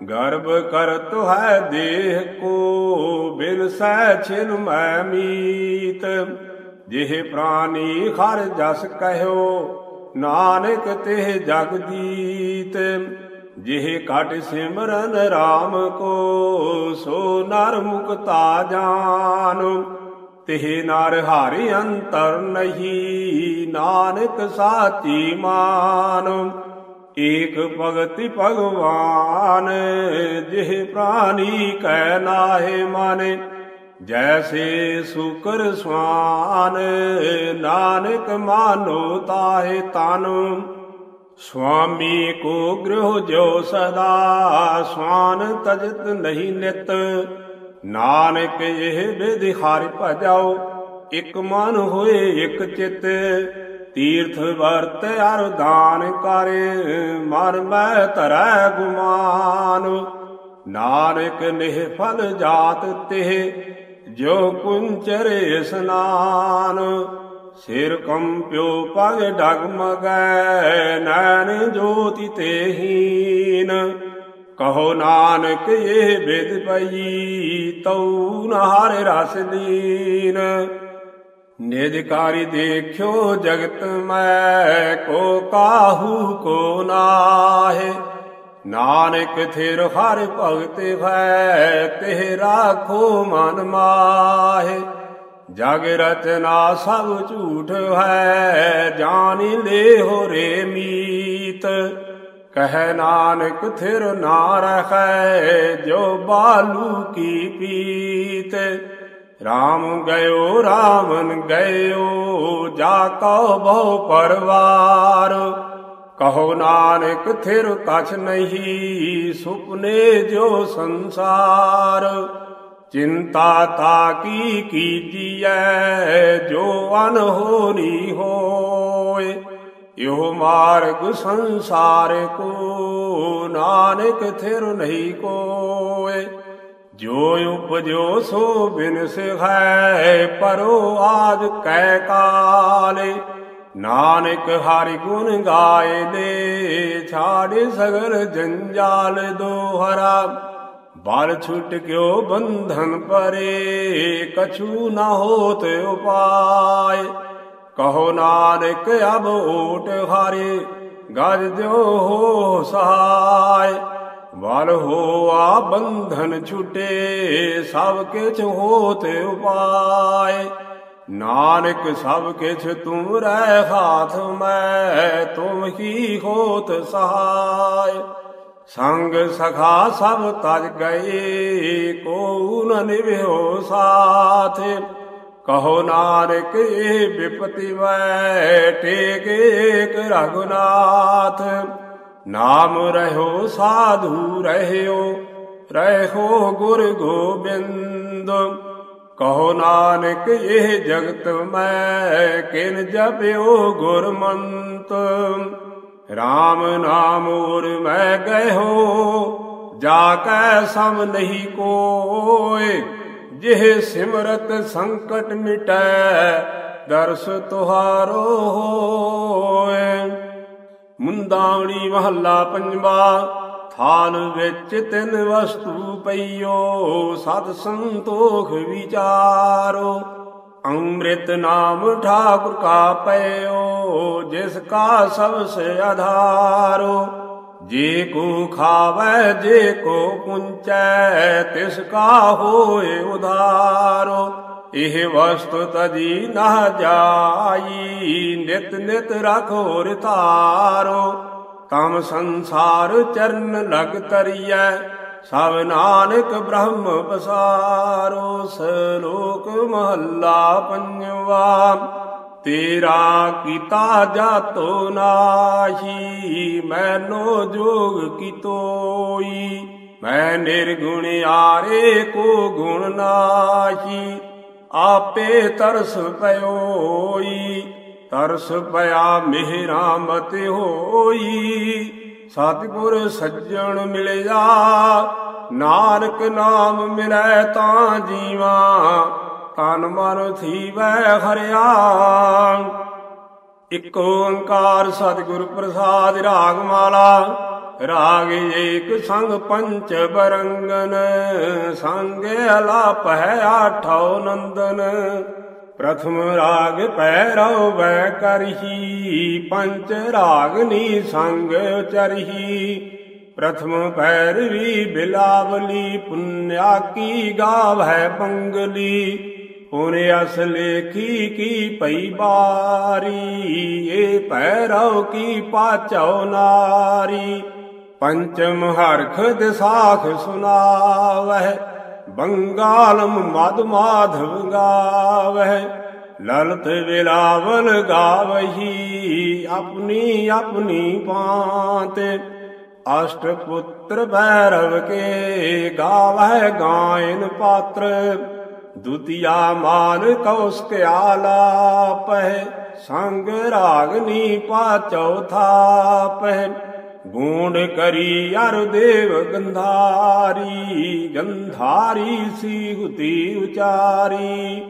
ਗਰਭ ਕਰ ਹੈ ਦੇਹ ਕੋ ਬਿਨ ਸਹਿ ਛਿਨ ਮੈਂ ਮੀਤ ਜਿਹ ਪ੍ਰਾਨੀ ਖਰ ਜਸ ਕਹਿਓ ਨਾਨਕ ਤੇ ਜਗ ਜੀਤ ਜਿਹ ਕਟ ਸਿਮਰਨ RAM ਕੋ ਸੋ ਨਰ ਮੁਕਤਾ ਜਾਨ ਤਿਹ ਨਰ ਹਰਿ ਅੰਤਰ ਨਹੀਂ, ਨਾਨਕ ਸਾਚੀ ਮਾਨ। ਏਕ ਭਗਤੀ ਭਗਵਾਨ, ਜਿਹ ਪ੍ਰਾਨੀ ਕੈ ਨਾਹਿ ਮਾਨੇ। ਜੈਸੇ ਸੁਕਰ ਸਵਾਨ, ਨਾਨਕ ਮਾਨੋ ਤਾਹੇ ਤਨ। ਸੁਆਮੀ ਕੋ ਗ੍ਰਹ ਜੋ ਸਦਾ, ਸਵਾਨ ਤਜਤ ਨਹੀਂ ਨਿਤ। ਨਾਨਕ ਇਹ ਵਿਧਿ ਹਰਿ ਭਜਾਓ, ਇਕ ਮਨ ਹੋਏ ਇਕ ਚਿਤ, ਤੀਰਥ ਵਰਤ ਅਰ ਦਾਨ ਕਰੇ, ਮਨ ਮੈਂ ਧਰੈ ਗੁਮਾਨ। ਨਾਨਕ ਨਿਹ ਫਲ ਜਾਤ ਤੇ ਜੋ ਕੁੰਚਰ ਇਸਨਾਨ। ਸਿਰ ਕੰਪਿਓ ਪਗ ਡਗਮਗੈ ਨੈਣ ਜੋਤੀ ਤੇਹੀਨ ਕਹੋ ਨਾਨਕ ਇਹ ਬਿਦ ਪਈ, ਤਉ ਨ ਹਰਿ ਰਸ ਲੀਨ ਨਿਜਕਾਰੀ ਦੇਖਿਓ ਜਗਤ ਮੈਂ, ਕੋ ਕਾਹੂ ਕੋ ਨਾਹੇ। ਨਾਨਕ ਥਿਰ ਹਰ ਭਗਤ ਭੈ ਤੇ ਰਾਖੋ ਮਨ ਮਾਹੇ। ਜਗ ਰਚਨਾ ਸਭ ਝੂਠ ਹੈ, ਜਾਣੀ ਲੇ ਹੋ ਰੇ ਮੀਤ। ਕਹਿ ਨਾਨਕ ਥਿਰ ਨਾ ਰਖੈ ਜੋ ਬਾਲੂ ਕੀ ਪੀਤ। RAM ਗਇਓ ਰਾਮਨ ਗਇਓ, ਜਾ ਕਉ ਬਹੁ ਪਰਵਾਰ। ਕਹੋ ਨਾਨਕ ਥਿਰ ਕਛ ਨਹੀਂ, ਸੁਪਨੇ ਜੋ ਸੰਸਾਰ। ਚਿੰਤਾ ਤਾ ਕੀ ਕੀਜੀਐ, ਜੋ ਅਨਹੋਨੀ ਹੋਏ। ਇਹੋ ਮਾਰਗ ਸੰਸਾਰ ਕੋ, ਨਾਨਕ ਥਿਰ ਨਹੀਂ ਕੋਏ। ਜੋ ਉਪਜੋ ਸੋ ਬਿਨ ਸਿਖੈ, ਪਰੋ ਆਜ ਕੈ ਕਾਲੇ। ਨਾਨਕ ਹਰਿ ਗੁਣ ਗਾਏ ਦੇ, ਛਾੜੇ ਸਗਲ ਜੰਜਾਲ ਦੋਹਰਾ। ਬਲ ਛੁਟ ਕਿਉ ਬੰਧਨ ਪਰੇ, ਕਛੂ ਨਾ ਹੋਤ ਉਪਾਏ। ਕਹੋ ਨਾਨਕ ਅਬ ਓਟ ਹਾਰੇ, ਗਜ ਦਿਓ ਹੋ ਸਹਾਇ। ਵਲ ਹੋਆ ਬੰਧਨ ਛੁਟੇ, ਸਭ ਕਿਛ ਹੋਤ ਉਪਾਏ। ਨਾਨਕ ਸਭ ਕਿਛ ਤੂੰ ਰਹਿ ਹਾਥ ਮੈਂ, ਤੁਮ ਹੀ ਹੋਤ ਸਹਾਇ। ਸੰਗ ਸਖਾ ਸਭ ਤਜ ਗਏ, ਕੋ ਨ ਨਿਭਿਓ ਸਾਥ। ਕਹੋ ਨਾਨਕ, ਇਹ ਵਿਪਤੀ ਵੈ ਟੇਕ ਰਘੁਨਾਥ। ਨਾਮ ਰਹਿਓ, ਸਾਧੂ ਰਹਿਓ ਰਹਿਓ ਗੁਰ ਗੋਬਿੰਦ। ਕਹੋ ਨਾਨਕ, ਇਹ ਜਗਤ ਮੈਂ ਕਿਨ ਜਪਿਓ ਗੁਰਮੰਤ। RAM ਨਾਮ ਉਰ ਮੈਂ ਗਇਓ ਜਾ ਕੈ ਸਮ ਨਹੀਂ ਕੋਏ। ਜਿਹ ਸਿਮਰਤ ਸੰਕਟ ਮਿਟੈ, ਦਰਸ ਤੁਹਾਰੋ ਹੋਏ। ਮੁੰਦਾਵਣੀ ਮਹੱਲਾ ਪੰਜਵਾ, ਥਾਲ ਵਿੱਚ ਤਿੰਨ ਵਸਤੂ ਪਈਓ, ਸਤ ਸੰਤੋਖ ਵਿਚਾਰੋ। ਅੰਮ੍ਰਿਤ ਨਾਮ ਠਾਕੁਰ ਕਾ ਪਇਓ, ਜਿਸ ਕਾ ਸਭ ਸੇ ਆਧਾਰੋ। ਜੇ ਕੋ ਖਾਵੇ, ਜੇ ਕੋ ਪੁੰਚੈ, ਤਿਸ ਕਾ ਹੋਏ ਉਧਾਰੋ। ਇਹ ਵਸਤ ਤਜੀ ਨਾ ਜਾਈ, ਨਿਤ ਨਿਤ ਰਖੋ ਰਤਾਰੋ ਤਮ ਸੰਸਾਰ ਚਰਨ ਲਗ ਤਰੀਐ, ਸਭ ਨਾਨਕ ਬ੍ਰਹਮ ਪਸਾਰੋ, ਸਲੋਕ ਮਹੱਲਾ ਪੰਜਵਾ। ਤੇਰਾ ਕੀਤਾ ਜਾਤੋ ਨਾਹੀ, ਮੈਨੋ ਜੋਗ ਕੀਤੋਈ ਮੈਂ ਨਿਰਗੁਣ ਆਰੇ ਕੋ ਗੁਣ ਨਾਹੀ, ਆਪੇ ਤਰਸ ਪਇਓਈ ਤਰਸ ਪਿਆ ਮਿਹਰਾ ਮਤ ਹੋਈ। ਸਤਿਗੁਰ ਸੱਜਣ ਮਿਲਿਆ, ਨਾਨਕ ਨਾਮ ਮਿਲੈ ਤਾਂ ਜੀਵਾ। ਤਨ ਮਨ ਥੀਵੈ ਹਰਿਆ। ਇਕ ਓੰਕਾਰ ਸਤਿਗੁਰ ਪ੍ਰਸਾਦ ਰਾਗ ਮਾਲਾ ਰਾਗ ਏਕ ਸੰਗ ਪੰਚ ਬਰੰਗਨ। ਸੰਗ ਅਲਾਪ ਹੈ ਆਠੋ ਨੰਦਨ। ਪ੍ਰਥਮ ਰਾਗ ਪੈਰਵ ਵੈ ਕਰਹੀ, ਪੰਚ ਰਾਗਨੀ ਸੰਗ ਚਰਹੀ। ਪ੍ਰਥਮ ਪੈਰਵੀ ਬਿਲਾਵਲੀ, ਪੁੰਨਿਆ ਕੀ ਗਾਵੈ ਬੰਗਲੀ ਪੁਨ ਅਸ ਲੇਖੀ ਕੀ ਪਈ ਬਾਰੀ? ਏ ਪੈਰਵ ਕੀ ਪਾਚਉ ਨਾਰੀ? ਪੰਚਮ ਹਰਖ ਦਿਸਾਖ ਸੁਨਾਵਹਿ, ਬੰਗਾਲਮ ਮਦ ਮਾਧਵ ਗਾਵਹਿ। ਲਲਤ ਵਿਲਾਵਲ ਗਾਵਹੀ, ਆਪਣੀ ਆਪਣੀ ਪਾਤ ਅਸ਼ਟ ਪੁੱਤਰ ਭੈਰਵ ਕੇ ਗਾਵਹਿ ਗਾਇਨ ਪਾਤਰ। ਦੁਤੀਆ ਮਾਨ ਕੌਸਕ ਆਲਾਪਹਿ ਸੰਗ ਰਾਗਨੀ ਪਾ ਚੌਥਾਪਹਿ ਗੂੰਡ ਕਰੀ ਅਰ ਦੇਵ ਗੰਧਾਰੀ ਗੰਧਾਰੀ ਸੀ ਹੁਤੀ ਉਚਾਰੀ।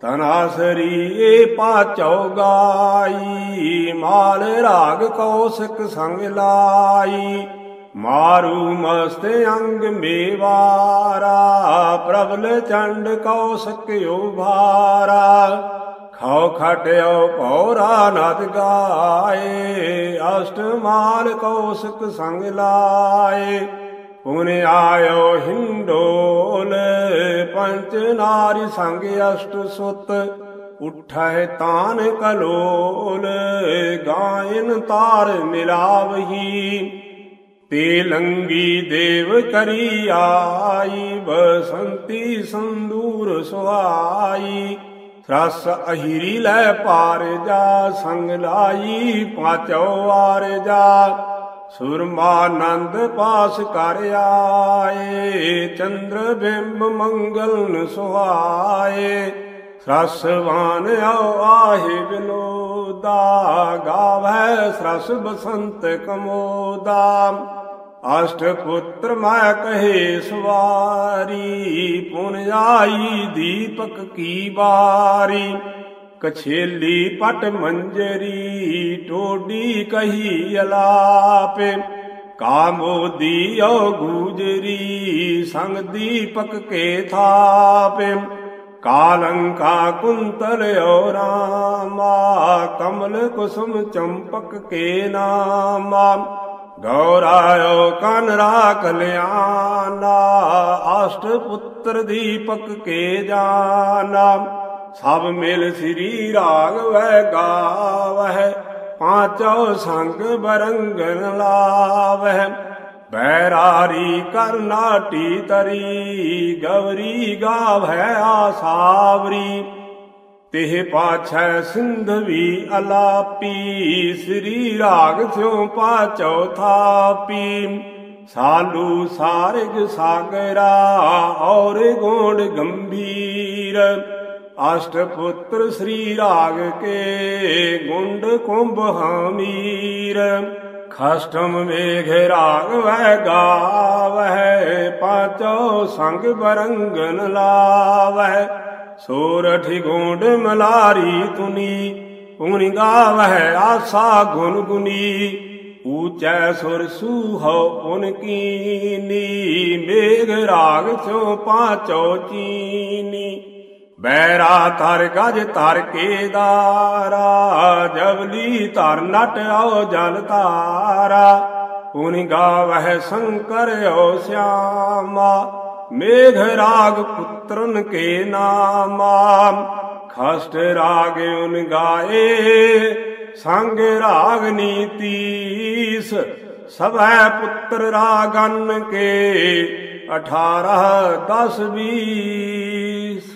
ਤਨਾਸਰੀ ਏ ਪਾਚੋ ਗਾਈ ਮਾਲ ਰਾਗ ਕੌਸਕ ਸੰਗ ਲਾਈ। ਮਾਰੂ ਮਸਤ ਅੰਗ ਮੇਵਾਰਾ, ਪ੍ਰਬਲ ਚੰਡ ਕੌਸਕ ਉਭਾਰਾ ਖਾਉ ਖਟਿਓ ਪੌਰਾ ਨਦ ਗਾਏ, ਅਸ਼ਟ ਮਾਲ ਕੌਸਕ ਸੰਗ ਲਾਏ। ਪੁਨ ਆਇਓ ਹਿੰਡੋਲ, ਪੰਚ ਨਾਰੀ ਸੰਗ ਅਸ਼ਟ ਸੁਤ ਉਠੈ ਤਾਨ ਕਲੋਲ, ਗਾਇਨ ਤਾਰ ਮਿਲਾਵਹੀ। ਤੇ ਲੰਗੀ ਦੇਵ ਕਰੀ ਆਈ, ਬਸੰਤੀ ਸੰਦੂਰ ਸੁਆਈ। ਰਸ ਅਹੀਰੀ ਲੈ ਪਾਰ ਜਾ, ਸੰਗ ਲਾਈ ਪਾਚੋ ਆਰ ਜਾ। ਸੁਰਮਾਨੰਦ ਪਾਸ ਕਰ ਆਏ, ਚੰਦਰ ਬਿੰਬ ਮੰਗਲ ਨ ਸੁਹਾਏ ਸਰਸਵਾਨ ਆਓ ਆਹੇ ਬਿਨੋਦਾ ਗਾਵੈ ਸਰਸ ਬਸੰਤ ਕਮੋਦਾ। ਅਸ਼ਟ ਪੁੱਤਰ ਮੈਂ ਕਹੇ ਸਵਾਰੀ, ਪੁਨ ਆਈ ਦੀਪਕ ਕੀ ਬਾਰੀ। ਕਛੇਲੀ ਪਟ ਮੰਜਰੀ, ਟੋਡੀ ਕਹੀ ਅਲਾਪੇ। ਕਾਮੋਦੀ ਓ ਗੂਜਰੀ, ਸੰਗ ਦੀਪਕ ਕੇ ਥਾਪੇ। ਕਾਲੰਕਾ ਕੁੰਤਲ ਓ ਰਾਮਾ, ਕਮਲ ਕੁਸੁਮ ਚੰਪਕ ਕੇ ਨਾਮਾ। ਗੌਰਾਇਓ ਕਨ ਰਾ ਕਲਿਆਣਾ ਅਸ਼ਟ ਪੁੱਤਰ ਦੀਪਕ ਕੇ ਜਾਣਾ ਸਭ ਮਿਲ ਸ੍ਰੀ ਰਾਗ ਵੈ ਗਾਵਹਿ, ਪਾਂਚੋ ਸੰਗ ਬਰੰਗਨ ਲਾਵਹਿ। ਬੈਰਾਰੀ ਕਰਨਾਟੀ ਤਰੀ, ਗਵਰੀ ਗਾਵਹਿ ਆਸਾਵਰੀ ਤਿਹ ਪਾਛੈ ਸਿੰਧਵੀ ਅਲਾਪੀ, ਸ੍ਰੀ ਰਾਗ ਸਿਉ ਪਾਚੋ ਥਾਪੀ ਸਾਲੂ ਸਾਰਗ ਸਾਗਰਾ ਔਰ ਗੋੜ ਗੰਭੀਰ। ਅਸ਼ਟ ਪੁੱਤਰ ਸ੍ਰੀ ਰਾਗ ਕੇ ਗੁੰਡ ਕੁੰਭ ਹਾਮੀਰ। ਖਸ਼ਟਮ ਵੇਘ ਰਾਗ ਵਹਿ ਗਾਵਹਿ, ਪਾਚੋ ਸੰਗ ਬਰੰਗਨ ਲਾਵਹਿ। ਸੋਰਠ ਗੋਂਡ ਮਲਾਰੀ ਤੁਨੀ ਪੁਨ ਗਾਵਹਿ ਆਸਾ ਗੁਨ ਗੁਨੀ। ਊਚੈ ਸੁਰ ਸੂਹੋ ਪੁਨ ਕੀਨੀ, ਮੇਘ ਰਾਗ ਸੋ ਪਾਚੋ ਚੀਨੀ। ਬੈਰਾ ਤਰ ਗਜ ਤਰ ਕੇ ਦਾਰਾ ਜਵਲੀ ਧਰ ਨਟ ਆਓ ਜਲ ਤਾਰਾ ਪੁਨ ਗਾਵਹਿ ਸ਼ੰਕਰ ਓ ਸਿਆਮਾ। ਮੇਘ ਰਾਗ ਪੁੱਤਰਨ ਕੇ ਨਾਮਾ ਖਸਟ ਰਾਗ ਉਨ ਗਾਏ, ਸੰਗ ਰਾਗ ਨੀਤੀਸ, ਸਭੈ ਪੁੱਤਰ ਰਾਗਨ ਕੇ 18 10 20